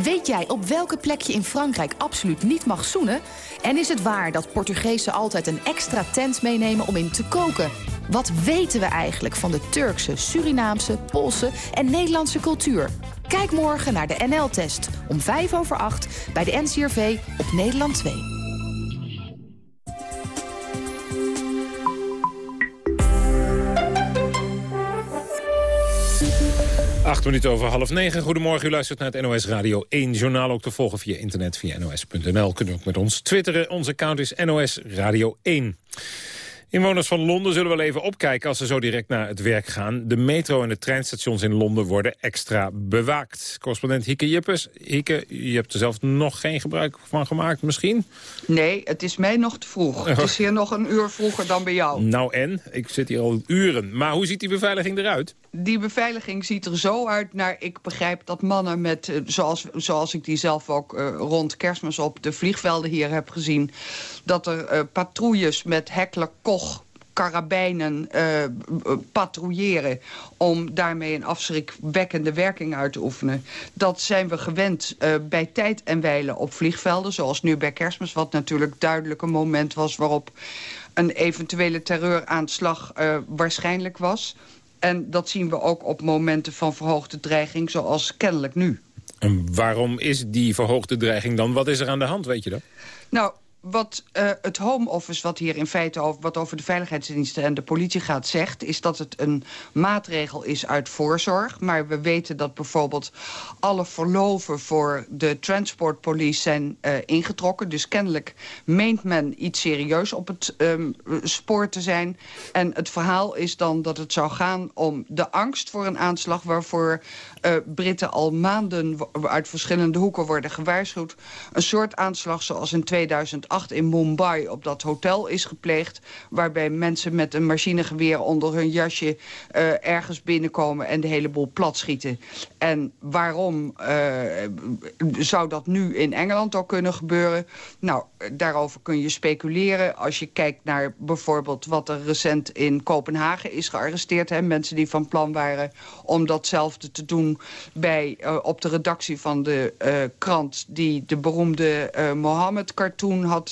Weet jij op welke plek je in Frankrijk absoluut niet mag zoenen? En is het waar dat Portugezen altijd een extra tent meenemen om in te koken? Wat weten we eigenlijk van de Turkse, Surinaamse, Poolse en Nederlandse cultuur? Kijk morgen naar de NL-test om 5 over 8 bij de NCRV op Nederland 2. Acht minuten over half negen. Goedemorgen, u luistert naar het NOS Radio 1 journaal. Ook te volgen via internet, via nos.nl. Kunnen ook met ons twitteren. Onze account is NOS Radio 1. Inwoners van Londen zullen wel even opkijken als ze zo direct naar het werk gaan. De metro en de treinstations in Londen worden extra bewaakt. Correspondent Hieke Jippes. Hieke, je hebt er zelf nog geen gebruik van gemaakt misschien? Nee, het is mij nog te vroeg. Het is hier nog een uur vroeger dan bij jou. Nou en? Ik zit hier al uren. Maar hoe ziet die beveiliging eruit? Die beveiliging ziet er zo uit naar... ik begrijp dat mannen met, eh, zoals, zoals ik die zelf ook uh, rond kerstmis op de vliegvelden hier heb gezien... dat er uh, patrouilles met Heckler Koch karabijnen patrouilleren... om daarmee een afschrikwekkende werking uit te oefenen. Dat zijn we gewend bij tijd en wijle op vliegvelden... zoals nu bij kerstmis, wat natuurlijk duidelijk een moment was... waarop een eventuele terreuraanslag waarschijnlijk was... En dat zien we ook op momenten van verhoogde dreiging, zoals kennelijk nu. En waarom is die verhoogde dreiging dan? Wat is er aan de hand, weet je dat? Nou, wat uh, het Home Office, wat hier in feite over, wat over de veiligheidsdiensten en de politie gaat, zegt... is dat het een maatregel is uit voorzorg. Maar we weten dat bijvoorbeeld alle verloven voor de transportpolice zijn uh, ingetrokken. Dus kennelijk meent men iets serieus op het um, spoor te zijn. En het verhaal is dan dat het zou gaan om de angst voor een aanslag... waarvoor uh, Britten al maanden uit verschillende hoeken worden gewaarschuwd. Een soort aanslag zoals in 2008 in Mumbai op dat hotel is gepleegd... waarbij mensen met een machinegeweer onder hun jasje uh, ergens binnenkomen... en de hele boel plat schieten. En waarom uh, zou dat nu in Engeland ook kunnen gebeuren? Nou, daarover kun je speculeren. Als je kijkt naar bijvoorbeeld wat er recent in Kopenhagen is gearresteerd. Hè, mensen die van plan waren om datzelfde te doen bij, uh, op de redactie van de krant... die de beroemde Mohammed-cartoon had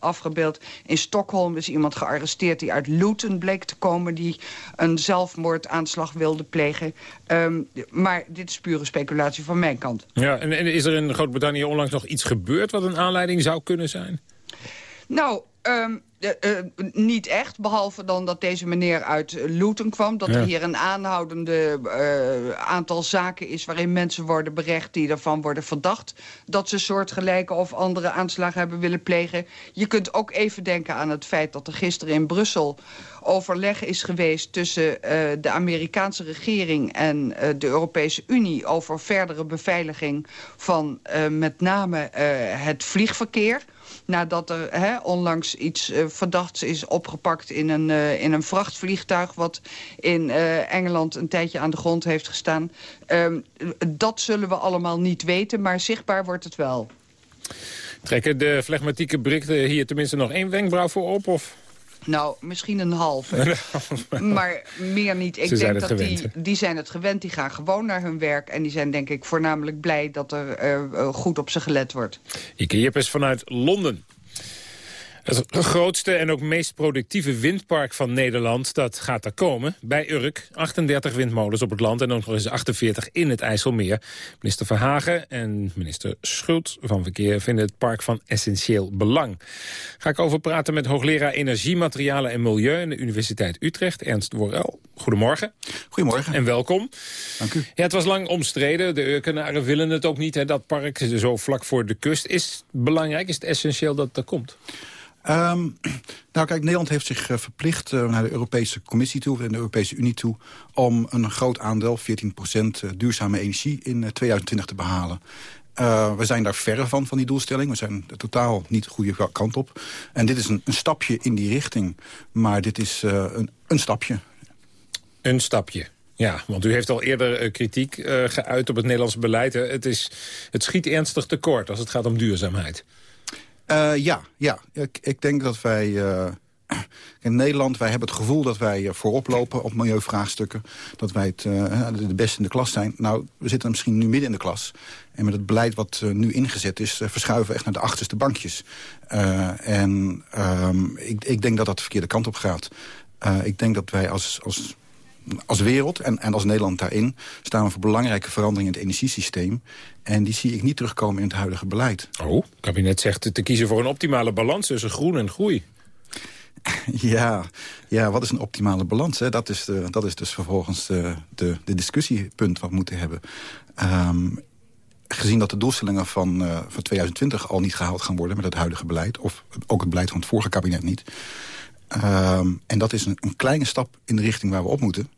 afgebeeld. In Stockholm is iemand gearresteerd die uit Luton bleek te komen... die een zelfmoordaanslag wilde plegen. Um, maar dit is pure speculatie van mijn kant. Ja, en, en is er in Groot-Brittannië onlangs nog iets gebeurd... wat een aanleiding zou kunnen zijn? Nou, um, niet echt, behalve dan dat deze meneer uit Luton kwam. Dat ja. er hier een aanhoudende aantal zaken is... waarin mensen worden berecht die ervan worden verdacht... dat ze soortgelijke of andere aanslagen hebben willen plegen. Je kunt ook even denken aan het feit dat er gisteren in Brussel overleg is geweest tussen uh, de Amerikaanse regering en uh, de Europese Unie... over verdere beveiliging van uh, met name het vliegverkeer nadat er hè, onlangs iets uh, verdachts is opgepakt in een, uh, in een vrachtvliegtuig... wat in uh, Engeland een tijdje aan de grond heeft gestaan. Um, dat zullen we allemaal niet weten, maar zichtbaar wordt het wel. Trekken de flegmatieke Britten hier tenminste nog één wenkbrauw voor op? Of? Nou, misschien een halve. maar meer niet. Ik Ze denk dat die, die zijn het gewend. Die gaan gewoon naar hun werk. En die zijn denk ik voornamelijk blij dat er uh, goed op ze gelet wordt. Ike Jippes vanuit Londen. Het grootste en ook meest productieve windpark van Nederland, dat gaat er komen. Bij Urk, 38 windmolens op het land en ook nog eens 48 in het IJsselmeer. Minister Verhagen en minister Schult van Verkeer vinden het park van essentieel belang. Ga ik over praten met hoogleraar Energie, Materialen en Milieu... aan de Universiteit Utrecht, Ernst Worel. Goedemorgen. Goedemorgen. En welkom. Dank u. Ja, het was lang omstreden. De Urkenaren willen het ook niet, hè, dat park zo vlak voor de kust. Is het belangrijk, is het essentieel dat het er komt? Um, nou kijk, Nederland heeft zich uh, verplicht uh, naar de Europese Commissie toe... en de Europese Unie toe... om een groot aandeel, 14% uh, duurzame energie in 2020 te behalen. We zijn daar verre van, van die doelstelling. We zijn totaal niet de goede kant op. En dit is een, een stapje in die richting. Maar dit is een, een stapje. Een stapje. Ja, want u heeft al eerder kritiek geuit op het Nederlandse beleid. Het, is, het schiet ernstig tekort als het gaat om duurzaamheid. Uh, ja, ja. Ik, ik denk dat wij... In Nederland, wij hebben het gevoel dat wij voorop lopen op milieuvraagstukken. Dat wij het, de beste in de klas zijn. Nou, we zitten misschien nu midden in de klas. En met het beleid wat nu ingezet is, verschuiven we echt naar de achterste bankjes. en um, ik, ik denk dat dat de verkeerde kant op gaat. ik denk dat wij als, als als wereld en, en als Nederland daarin... staan we voor belangrijke veranderingen in het energiesysteem. En die zie ik niet terugkomen in het huidige beleid. Oh, het kabinet zegt te kiezen voor een optimale balans tussen groen en groei. Ja, ja, wat is een optimale balans? Hè? Dat, is de, dat is dus vervolgens de, de, de discussiepunt wat we moeten hebben. Um, gezien dat de doelstellingen van, uh, van 2020 al niet gehaald gaan worden... met het huidige beleid, of ook het beleid van het vorige kabinet niet... Um, en dat is een, een, kleine stap in de richting waar we op moeten.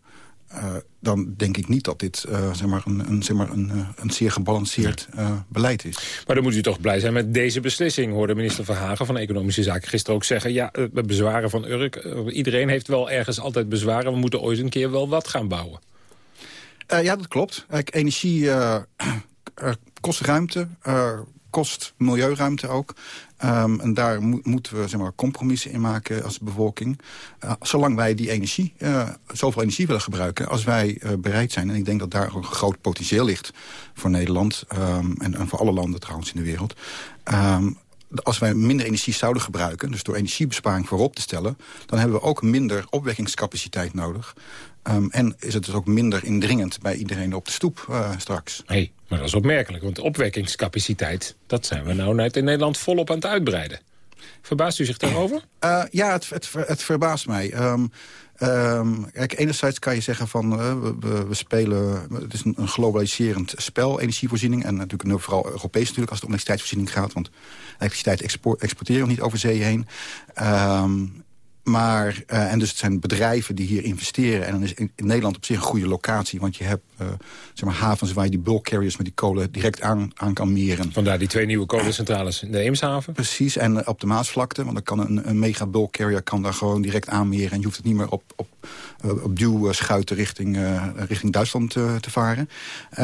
Uh, dan denk ik niet dat dit uh, zeg maar een, een, zeg maar een, uh, een zeer gebalanceerd beleid is. Maar dan moet u toch blij zijn met deze beslissing... hoorde minister Verhagen van Economische Zaken gisteren ook zeggen... ja, bezwaren van Urk, iedereen heeft wel ergens altijd bezwaren... we moeten ooit een keer wel wat gaan bouwen. ja, dat klopt. Kijk, energie kost ruimte, kost milieuruimte ook. Um, en daar mo moeten we zeg maar, compromissen in maken als bevolking. Uh, zolang wij die energie, uh, zoveel energie willen gebruiken... als wij uh, bereid zijn, en ik denk dat daar ook een groot potentieel ligt... voor Nederland um, en, voor alle landen trouwens in de wereld... Um, als wij minder energie zouden gebruiken... dus door energiebesparing voorop te stellen... dan hebben we ook minder opwekkingscapaciteit nodig. Um, en is het dus ook minder indringend bij iedereen op de stoep uh, straks. hey, maar dat is opmerkelijk, want opwekkingscapaciteit... dat zijn we nou net in Nederland volop aan het uitbreiden. Verbaast u zich daarover? Uh, ja, het, het, het, verbaast mij. Um, um, kijk, enerzijds kan je zeggen van uh, we, spelen... Het is een, een, globaliserend spel, energievoorziening. En natuurlijk vooral Europees natuurlijk als het om elektriciteitsvoorziening gaat. Want elektriciteit export, exporteren we niet over zee heen. Um, maar, uh, en dus het zijn bedrijven die hier investeren. En dan is in, Nederland op zich een goede locatie. Want je hebt uh, zeg maar havens waar je die bulk carriers met die kolen direct aan, aan kan meren. Vandaar die twee nieuwe kolencentrales in de Eemshaven. Precies, en uh, op de Maasvlakte. Want dan kan een, een mega bulk carrier kan daar gewoon direct aanmeren. En je hoeft het niet meer op, op, op duwschuiten richting, richting Duitsland te varen.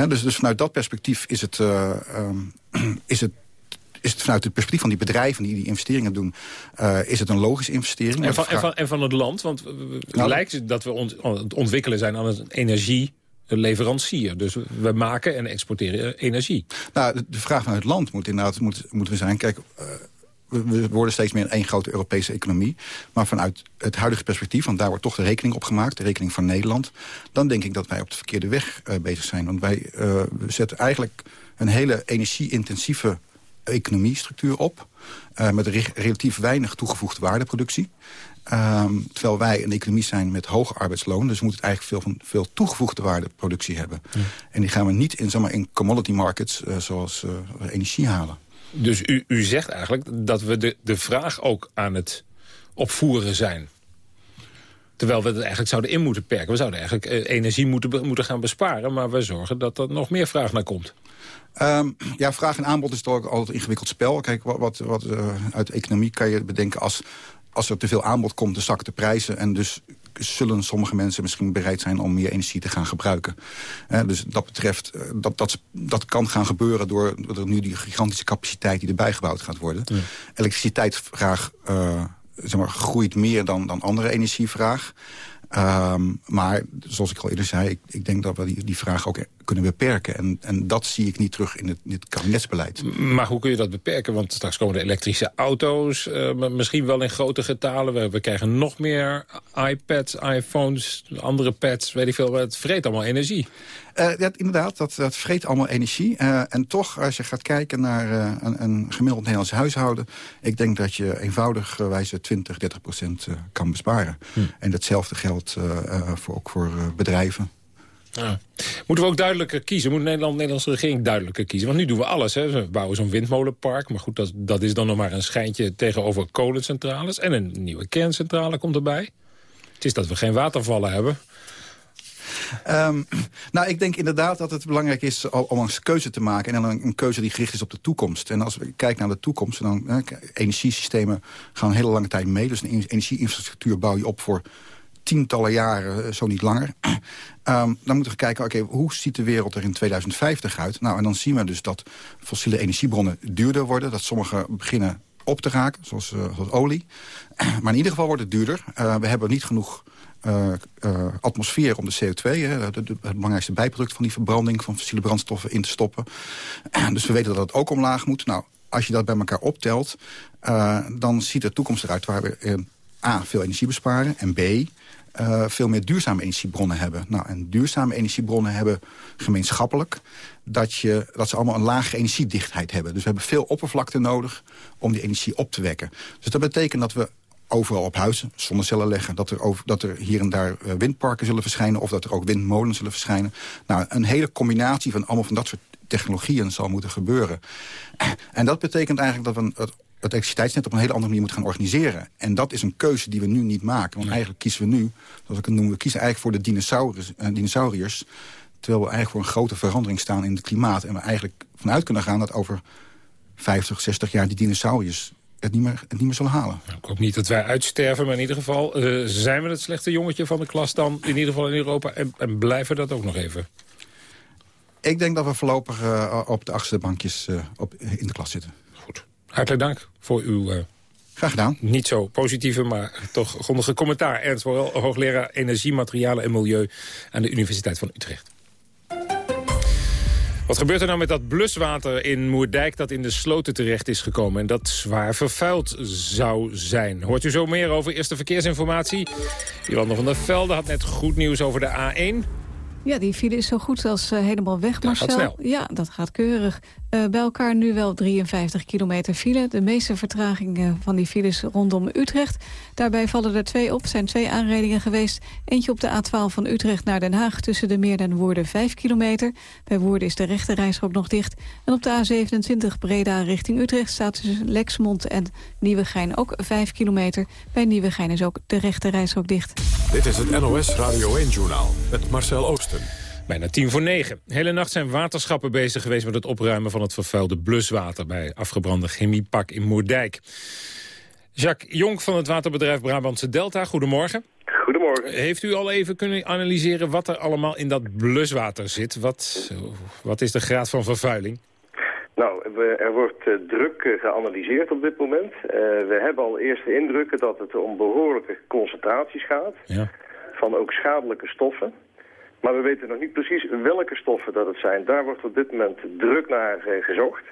dus, dus vanuit dat perspectief is het, um, is het is het vanuit het perspectief van die bedrijven die die investeringen doen... Uh, is het een logische investering. En van, en van, en van het land? Want het nou, lijkt dat we het ontwikkelen zijn aan een energie leverancier. Dus we maken en exporteren energie. Nou, de, vraag vanuit het land moet inderdaad moet, moeten we zijn... Kijk, uh, we worden steeds meer een één grote Europese economie. Maar vanuit het huidige perspectief, want daar wordt toch de rekening op gemaakt... de rekening van Nederland, dan denk ik dat wij op de verkeerde weg uh, bezig zijn. Want wij uh, zetten eigenlijk een hele energie-intensieve economiestructuur op. Uh, met relatief weinig toegevoegde waardeproductie. Um, terwijl wij een economie zijn met hoge arbeidsloon. Dus we moeten eigenlijk veel, van, veel toegevoegde waardeproductie hebben. En die gaan we niet in, zeg maar, in commodity markets uh, zoals uh, energie halen. Dus u, u zegt eigenlijk dat we de, de vraag ook aan het opvoeren zijn. Terwijl we het eigenlijk zouden in moeten perken. We zouden eigenlijk energie moeten, moeten gaan besparen. Maar we zorgen dat er nog meer vraag naar komt. Um, ja, vraag en aanbod is toch altijd een ingewikkeld spel. Kijk, wat, wat, wat uh, uit de economie kan je bedenken als, als er te veel aanbod komt, dan zakken de prijzen. En dus zullen sommige mensen misschien bereid zijn om meer energie te gaan gebruiken. Uh, dus dat betreft, uh, dat, dat, dat kan gaan gebeuren door er nu die gigantische capaciteit die erbij gebouwd gaat worden. Ja. Elektriciteitsvraag zeg maar, groeit meer dan, dan andere energievraag. Um, maar zoals ik al eerder zei, ik, ik denk dat we die, die vraag ook kunnen beperken. En, en dat zie ik niet terug in het, in het kabinetsbeleid. Maar hoe kun je dat beperken? Want straks komen de elektrische auto's, uh, misschien wel in grote getalen. We, we, krijgen nog meer iPads, iPhones, andere pads, weet ik veel. Het vreet allemaal energie. Uh, ja, inderdaad, dat, dat vreet allemaal energie. Uh, en toch, als je gaat kijken naar een, een, gemiddeld Nederlands huishouden... ik denk dat je eenvoudig wijze 20, 30 procent kan besparen. Hm. En datzelfde geldt voor, ook voor bedrijven. Moeten we ook duidelijker kiezen? Moet Nederland, de Nederlandse regering duidelijker kiezen? Want nu doen we alles. Hè. We bouwen zo'n windmolenpark. Maar goed, dat, dat is dan nog maar een schijntje tegenover kolencentrales. En een nieuwe kerncentrale komt erbij. Het is dat we geen watervallen hebben. Um, nou, ik denk inderdaad dat het belangrijk is om een keuze te maken. En dan een, keuze die gericht is op de toekomst. En als we kijken naar de toekomst, dan eh, energiesystemen gaan een hele lange tijd mee. Dus een energieinfrastructuur bouw je op voor tientallen jaren, eh, zo niet langer. Um, dan moeten we kijken, oké, hoe ziet de wereld er in 2050 uit? Nou, en dan zien we dus dat fossiele energiebronnen duurder worden. Dat sommige beginnen op te raken, zoals, uh, zoals olie. maar in ieder geval wordt het duurder. Uh, we hebben niet genoeg atmosfeer om de CO2, hè, het, belangrijkste bijproduct van die verbranding van fossiele brandstoffen in te stoppen. dus we weten dat het ook omlaag moet. Nou, als je dat bij elkaar optelt, dan ziet de toekomst eruit waar we A, veel energie besparen en B, uh, veel meer duurzame energiebronnen hebben. Nou, en duurzame energiebronnen hebben gemeenschappelijk... Dat, je, dat ze allemaal een lage energiedichtheid hebben. Dus we hebben veel oppervlakte nodig om die energie op te wekken. Dus dat betekent dat we overal op huizen zonnecellen leggen. Dat er, over, dat er hier en daar uh, windparken zullen verschijnen... of dat er ook windmolens zullen verschijnen. Nou, een hele combinatie van allemaal van dat soort technologieën zal moeten gebeuren. En dat betekent eigenlijk dat we het het elektriciteitsnet op een hele andere manier moet gaan organiseren. En dat is een keuze die we nu niet maken. Want eigenlijk kiezen we nu, zoals ik het noem... we kiezen eigenlijk voor de dinosaurus, uh, dinosauriërs... terwijl we eigenlijk voor een grote verandering staan in het klimaat. En we eigenlijk vanuit kunnen gaan dat over 50, 60 jaar... die dinosauriërs het niet meer, het niet meer zullen halen. Nou, ik hoop niet dat wij uitsterven, maar in ieder geval... Uh, zijn we het slechte jongetje van de klas dan in ieder geval in Europa... en, en blijven dat ook nog even? Ik denk dat we voorlopig uh, op de achtste bankjes uh, op, in de klas zitten. Hartelijk dank voor uw... Uh, Graag gedaan. Niet zo positieve, maar toch grondige commentaar. Ernst Worrel, hoogleraar Energie, Materialen en Milieu... aan de Universiteit van Utrecht. Wat gebeurt er nou met dat bluswater in Moerdijk dat in de sloten terecht is gekomen... en dat zwaar vervuild zou zijn? Hoort u zo meer over eerste verkeersinformatie? Jolanda van der Velde had net goed nieuws over de A1. Ja, die file is zo goed als uh, helemaal weg, Marcel. Dat gaat snel. Ja, dat gaat keurig. Uh, bij elkaar nu wel 53 kilometer file. De meeste vertragingen van die files rondom Utrecht. Daarbij vallen er twee op, zijn twee aanrijdingen geweest. Eentje op de A12 van Utrecht naar Den Haag... tussen de Meer en Woerden 5 kilometer. Bij Woerden is de rechte reisrook nog dicht. En op de A27 Breda richting Utrecht... staat tussen Lexmond en Nieuwegein ook 5 kilometer. Bij Nieuwegein is ook de rechte reisrook dicht. Dit is het NOS Radio 1-journaal met Marcel Bijna tien voor negen. Hele nacht zijn waterschappen bezig geweest met het opruimen van het vervuilde bluswater bij afgebrande chemiepak in Moerdijk. Jacques Jonk van het waterbedrijf Brabantse Delta, goedemorgen. Goedemorgen. Heeft u al even kunnen analyseren wat er allemaal in dat bluswater zit? Wat, wat is de graad van vervuiling? Nou, er wordt uh, druk uh, geanalyseerd op dit moment. Uh, we hebben al eerste indrukken dat het om behoorlijke concentraties gaat. Ja. Van ook schadelijke stoffen. Maar we weten nog niet precies welke stoffen dat het zijn. Daar wordt op dit moment druk naar gezocht.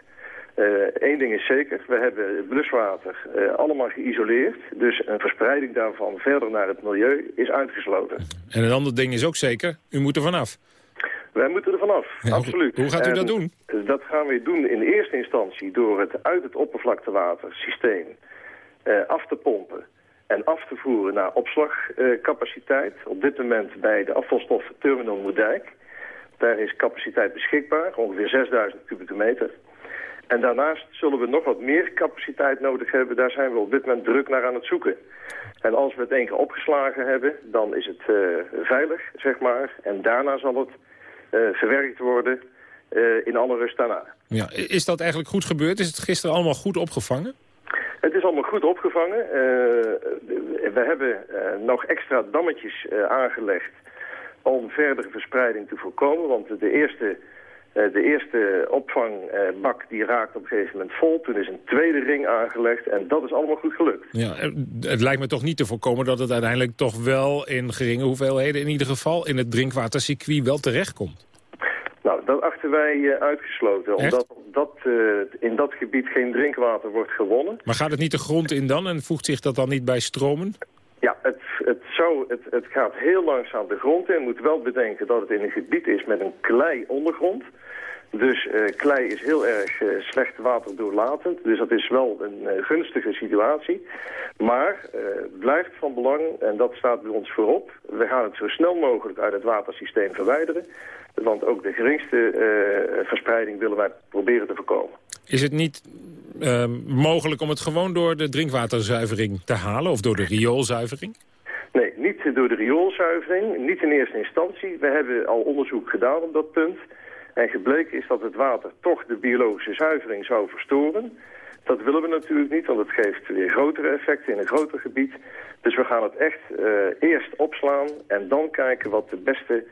Eén ding is zeker, we hebben het bluswater allemaal geïsoleerd. Dus een verspreiding daarvan verder naar het milieu is uitgesloten. En een ander ding is ook zeker, u moet er vanaf. Wij moeten er vanaf, Ja, absoluut. hoe gaat u dat doen? Dat gaan we doen in eerste instantie door het uit het oppervlaktewatersysteem eh, af te pompen en af te voeren naar opslagcapaciteit. Op dit moment bij de afvalstoffenterminal Moerdijk. Daar is capaciteit beschikbaar, ongeveer 6000 kubieke meter. En daarnaast zullen we nog wat meer capaciteit nodig hebben. Daar zijn we op dit moment druk naar aan het zoeken. En als we het één keer opgeslagen hebben, dan is het eh, veilig, zeg maar. En daarna zal het eh, verwerkt worden eh, in alle rust daarna. Ja, is dat eigenlijk goed gebeurd? Is het gisteren allemaal goed opgevangen? Het is allemaal goed opgevangen. Uh, we hebben uh, nog extra dammetjes uh, aangelegd om verdere verspreiding te voorkomen. Want de eerste, de eerste opvangbak die raakt op een gegeven moment vol. Toen is een tweede ring aangelegd en dat is allemaal goed gelukt. Ja, het lijkt me toch niet te voorkomen dat het uiteindelijk toch wel in geringe hoeveelheden... in ieder geval in het drinkwatercircuit wel terechtkomt. Nou, dat achten wij uh, uitgesloten. Echt? Omdat dat, uh, in dat gebied geen drinkwater wordt gewonnen. Maar gaat het niet de grond in dan en voegt zich dat dan niet bij stromen? Ja, het, het, zou, het, het gaat heel langzaam de grond in. Je moet wel bedenken dat het in een gebied is met een klei ondergrond. Dus uh, klei is heel erg uh, slecht waterdoorlatend. Dus dat is wel een uh, gunstige situatie. Maar het blijft van belang, en dat staat bij ons voorop... we gaan het zo snel mogelijk uit het watersysteem verwijderen. Want ook de geringste verspreiding willen wij proberen te voorkomen. Is het niet mogelijk om het gewoon door de drinkwaterzuivering te halen... of door de rioolzuivering? Nee, niet door de rioolzuivering. Niet in eerste instantie. We hebben al onderzoek gedaan op dat punt... En gebleken is dat het water toch de biologische zuivering zou verstoren. Dat willen we natuurlijk niet, want het geeft weer grotere effecten in een groter gebied. Dus we gaan het echt uh, eerst opslaan en dan kijken wat de beste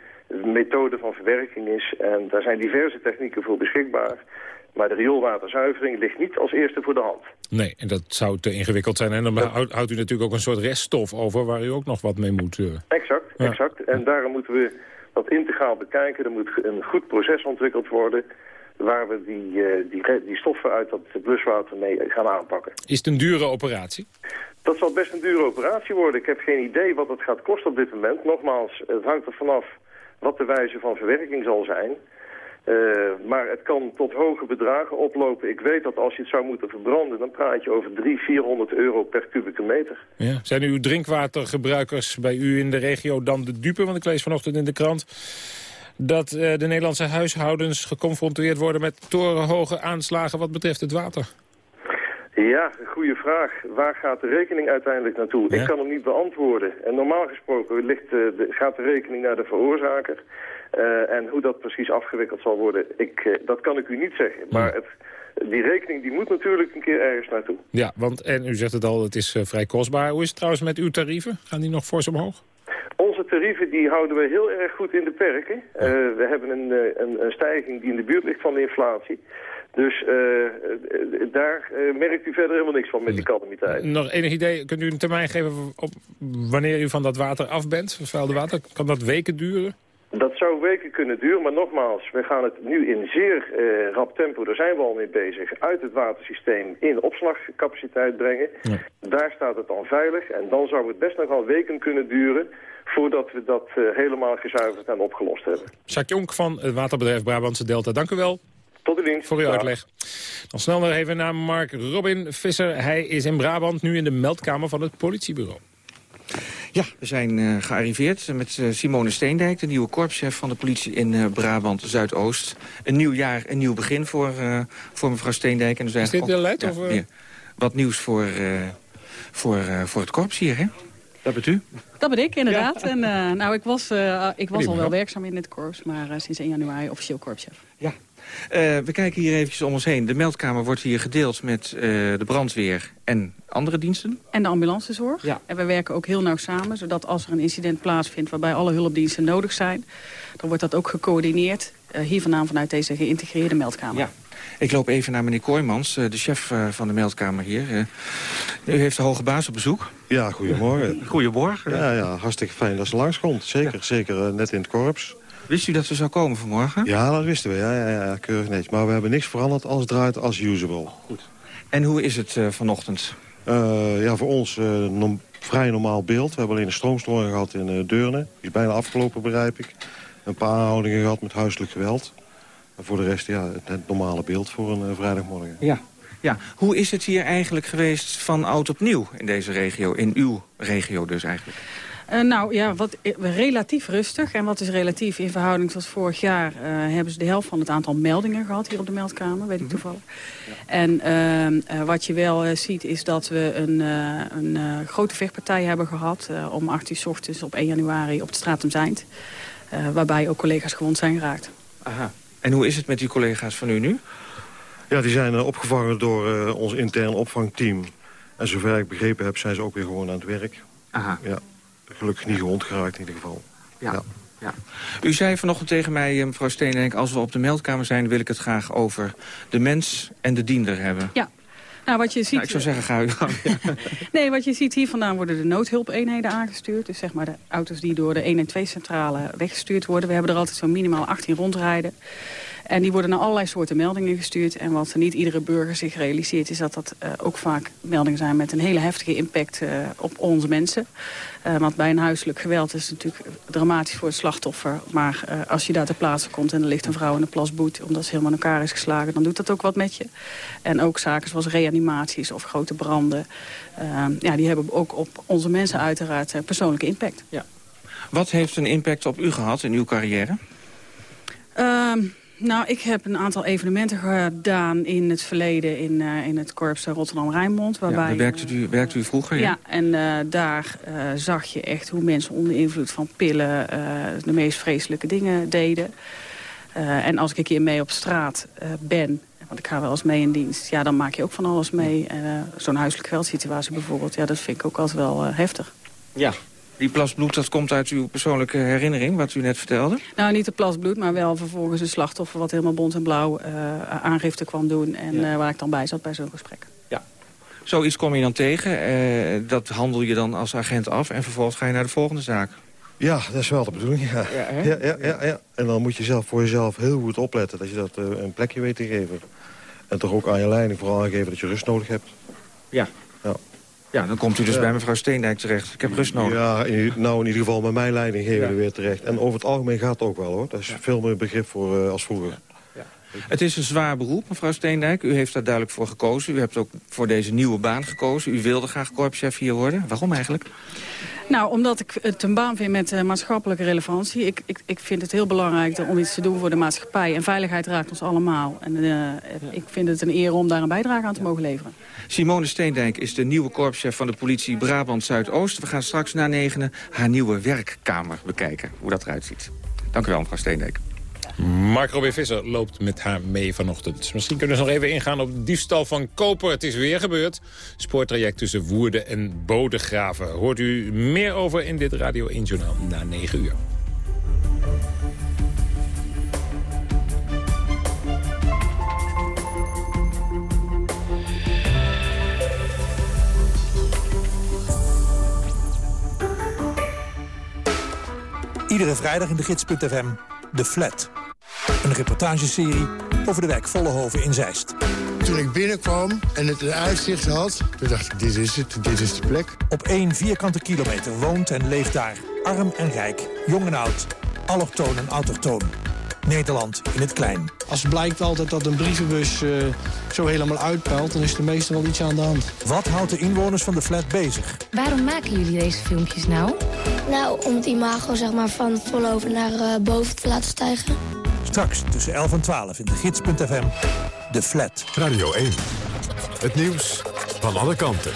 methode van verwerking is. En daar zijn diverse technieken voor beschikbaar. Maar de rioolwaterzuivering ligt niet als eerste voor de hand. Nee, en dat zou te ingewikkeld zijn. En dan houdt, houdt u natuurlijk ook een soort reststof over waar u ook nog wat mee moet... Uh... Exact, exact. En daarom moeten we dat integraal bekijken. Er moet een goed proces ontwikkeld worden waar we die, uh, die, die stoffen uit dat bluswater mee gaan aanpakken. Is het een dure operatie? Dat zal best een dure operatie worden. Ik heb geen idee wat het gaat kosten op dit moment. Nogmaals, het hangt er vanaf wat de wijze van verwerking zal zijn. Uh, maar het kan tot hoge bedragen oplopen. Ik weet dat als je het zou moeten verbranden... dan praat je over 300, 400 euro per kubieke meter. Ja. Zijn uw drinkwatergebruikers bij u in de regio dan de dupe? Want ik lees vanochtend in de krant dat uh, de Nederlandse huishoudens geconfronteerd worden... met torenhoge aanslagen wat betreft het water. Ja, een goede vraag. Waar gaat de rekening uiteindelijk naartoe? Ja. Ik kan hem niet beantwoorden. En normaal gesproken ligt, uh, de, gaat de rekening naar de veroorzaker... Uh, en hoe dat precies afgewikkeld zal worden, ik, uh, dat kan ik u niet zeggen. Maar het, die rekening die moet natuurlijk een keer ergens naartoe. Ja, want en u zegt het al, het is uh, vrij kostbaar. Hoe is het trouwens met uw tarieven? Gaan die nog fors omhoog? Onze tarieven die houden we heel erg goed in de perken. We hebben een, een, een, stijging die in de buurt ligt van de inflatie. Dus daar merkt u verder helemaal niks van met die calamiteit. Nog enig idee, kunt u een termijn geven op wanneer u van dat water af bent, vervuilde water? Kan dat weken duren? Dat zou weken kunnen duren, maar nogmaals, we gaan het nu in zeer uh, rap tempo, daar zijn we al mee bezig, uit het watersysteem in opslagcapaciteit brengen. Ja. Daar staat het dan veilig en dan zou het best nog wel weken kunnen duren voordat we dat eh, helemaal gezuiverd en opgelost hebben. Jacques Jonk van het waterbedrijf Brabantse Delta, dank u wel. Tot de dienst. Voor uw uitleg. Dan snel nog even naar Mark Robin Visser. Hij is in Brabant nu in de meldkamer van het politiebureau. Ja, we zijn uh, gearriveerd met uh, Simone Steendijk, de nieuwe korpschef van de politie in uh, Brabant Zuidoost. Een nieuw jaar, een nieuw begin voor, voor mevrouw Steendijk. En dus is dit weer leid? Ja, wat nieuws voor, voor, voor het korps hier, hè? Dat bent u? Dat ben ik, inderdaad. Ja. En, nou, ik was, ik was al wel werkzaam in dit korps, maar sinds 1 januari officieel korpschef. Uh, we kijken hier eventjes om ons heen. De meldkamer wordt hier gedeeld met uh, de brandweer en andere diensten. En de ambulancezorg. Ja. En we werken ook heel nauw samen, zodat als er een incident plaatsvindt... waarbij alle hulpdiensten nodig zijn, dan wordt dat ook gecoördineerd... Uh, hier vandaan vanuit deze geïntegreerde meldkamer. Ja. Ik loop even naar meneer Kooijmans, de chef van de meldkamer hier. U heeft de hoge baas op bezoek. Ja, goedemorgen. Goedemorgen. Ja, ja, hartstikke fijn dat ze langskomt. Zeker, ja. zeker net in het korps. Wist u dat ze zou komen vanmorgen? Ja, dat wisten we. Ja, ja, ja keurig netjes. Maar we hebben niks veranderd. Alles draait als usual. Goed. En hoe is het uh, vanochtend? Uh, ja, voor ons uh, no vrij normaal beeld. We hebben alleen een stroomstoring gehad in Deurne. Die is bijna afgelopen, begrijp ik. Een paar aanhoudingen gehad met huiselijk geweld. En voor de rest, ja, het, het normale beeld voor een vrijdagmorgen. Ja. Ja, hoe is het hier eigenlijk geweest van oud opnieuw in deze regio? In uw regio dus eigenlijk? Uh, nou ja, wat, relatief rustig. En wat is relatief in verhouding tot vorig jaar... Uh, hebben ze de helft van het aantal meldingen gehad hier op de meldkamer, weet ik toevallig. Ja. En uh, wat je wel ziet is dat we een, een grote vechtpartij hebben gehad... om 8 uur s ochtends op 1 januari op de straat om Zijnd. waarbij ook collega's gewond zijn geraakt. Aha. En hoe is het met die collega's van u nu? Ja, die zijn opgevangen door ons intern opvangteam. En zover ik begrepen heb, zijn ze ook weer gewoon aan het werk. Aha. Ja gelukkig niet gewond geraakt in ieder geval. Ja. ja. ja. U zei vanochtend tegen mij, eh, mevrouw Steenenk... als we op de meldkamer zijn, wil ik het graag over de mens en de diender hebben. Ja. Nou, wat je ziet... Nou, ik zou zeggen, ga u gang. nee, wat je ziet hier vandaan worden de noodhulpeenheden aangestuurd. Dus zeg maar de auto's die door de 1 en 2 centrale weggestuurd worden. We hebben er altijd zo'n minimaal 18 rondrijden. En die worden naar allerlei soorten meldingen gestuurd. En wat niet iedere burger zich realiseert... is dat dat uh, ook vaak meldingen zijn met een hele heftige impact uh, op onze mensen. Uh, want bij een huiselijk geweld is het natuurlijk dramatisch voor het slachtoffer. Maar als je daar ter plaatse komt en er ligt een vrouw in een plasboet... omdat ze helemaal in elkaar is geslagen, dan doet dat ook wat met je. En ook zaken zoals reanimaties of grote branden... ja, die hebben ook op onze mensen uiteraard persoonlijke impact. Ja. Wat heeft een impact op u gehad in uw carrière? Ehm, nou, ik heb een aantal evenementen gedaan in het verleden in, uh, in het korps Rotterdam-Rijnmond. Waarbij, ja, werkte, u, werkte u vroeger? Ja, ja en uh, daar uh, zag je echt hoe mensen onder invloed van pillen de meest vreselijke dingen deden. en als ik een keer mee op straat ben, want ik ga wel eens mee in dienst, ja, dan maak je ook van alles mee. Zo'n huiselijk geweldsituatie bijvoorbeeld, ja, dat vind ik ook altijd wel heftig. Ja, die plas bloed, dat komt uit uw persoonlijke herinnering, wat u net vertelde? Nou, niet de plas bloed, maar wel vervolgens een slachtoffer... wat helemaal bont en blauw uh, aangifte kwam doen... en ja. uh, waar ik dan bij zat bij zo'n gesprek. Ja. Zoiets kom je dan tegen, uh, dat handel je dan als agent af... en vervolgens ga je naar de volgende zaak. Ja, dat is wel de bedoeling, ja. Ja, ja, ja, ja, ja, En dan moet je zelf voor jezelf heel goed opletten... dat je dat een plekje weet te geven. En toch ook aan je leiding vooral aangeven dat je rust nodig hebt. Ja, ja, dan komt u dus bij mevrouw Steendijk terecht. Ik heb rust nodig. Ja, nou in ieder geval met mijn leiding geven ja. weer terecht. En over het algemeen gaat het ook wel hoor. Dat is veel meer begrip voor uh, als vroeger. Ja. Het is een zwaar beroep, mevrouw Steendijk. U heeft daar duidelijk voor gekozen. U hebt ook voor deze nieuwe baan gekozen. U wilde graag korpschef hier worden. Waarom eigenlijk? Nou, omdat ik het een baan vind met uh, maatschappelijke relevantie. Ik, ik, ik vind het heel belangrijk om iets te doen voor de maatschappij. En veiligheid raakt ons allemaal. En uh, ja. ik vind het een eer om daar een bijdrage aan te mogen leveren. Simone Steendijk is de nieuwe korpschef van de politie Brabant Zuidoost. We gaan straks na negenen haar nieuwe werkkamer bekijken. Hoe dat eruit ziet. Dank u wel, mevrouw Steendijk. Mark Robin Visser loopt met haar mee vanochtend. Misschien kunnen ze nog even ingaan op diefstal van koper. Het is weer gebeurd. Spoortraject tussen Woerden en Bodegraven. Hoort u meer over in dit Radio 1 Journaal na 9 uur. Iedere vrijdag in de gids.fm, De Flat. Een reportageserie over de wijk Vollehoven in Zeist. Toen ik binnenkwam en het een uitzicht had, toen dacht ik, dit is het, dit is de plek. Op één vierkante kilometer woont en leeft daar Arm en rijk, jong en oud, allochtoon en autochtoon. Nederland in het klein. Als het blijkt altijd dat een brievenbus uh, zo helemaal uitpelt... dan is er meestal wel iets aan de hand. Wat houdt de inwoners van de flat bezig? Waarom maken jullie deze filmpjes nou? Nou, om het imago zeg maar, van voorover naar uh, boven te laten stijgen. Straks tussen 11 en 12 in de gids.fm. De Flat. Radio 1. Het nieuws van alle kanten.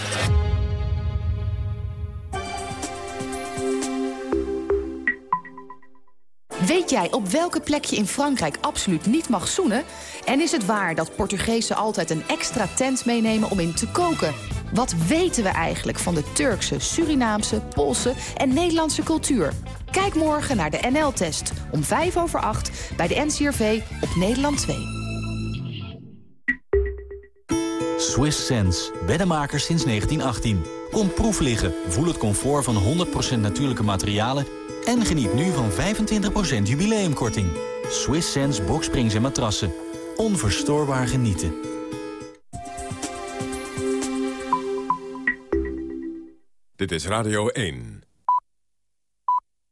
Weet jij op welke plek je in Frankrijk absoluut niet mag zoenen? En is het waar dat Portugezen altijd een extra tent meenemen om in te koken? Wat weten we eigenlijk van de Turkse, Surinaamse, Poolse en Nederlandse cultuur? Kijk morgen naar de NL-test om 5 over 8 bij de NCRV op Nederland 2. Swiss Sense, beddenmakers sinds 1918. Kom proef liggen, voel het comfort van 100% natuurlijke materialen... en geniet nu van 25% jubileumkorting. Swiss Sense boksprings en matrassen. Onverstoorbaar genieten. Dit is Radio 1.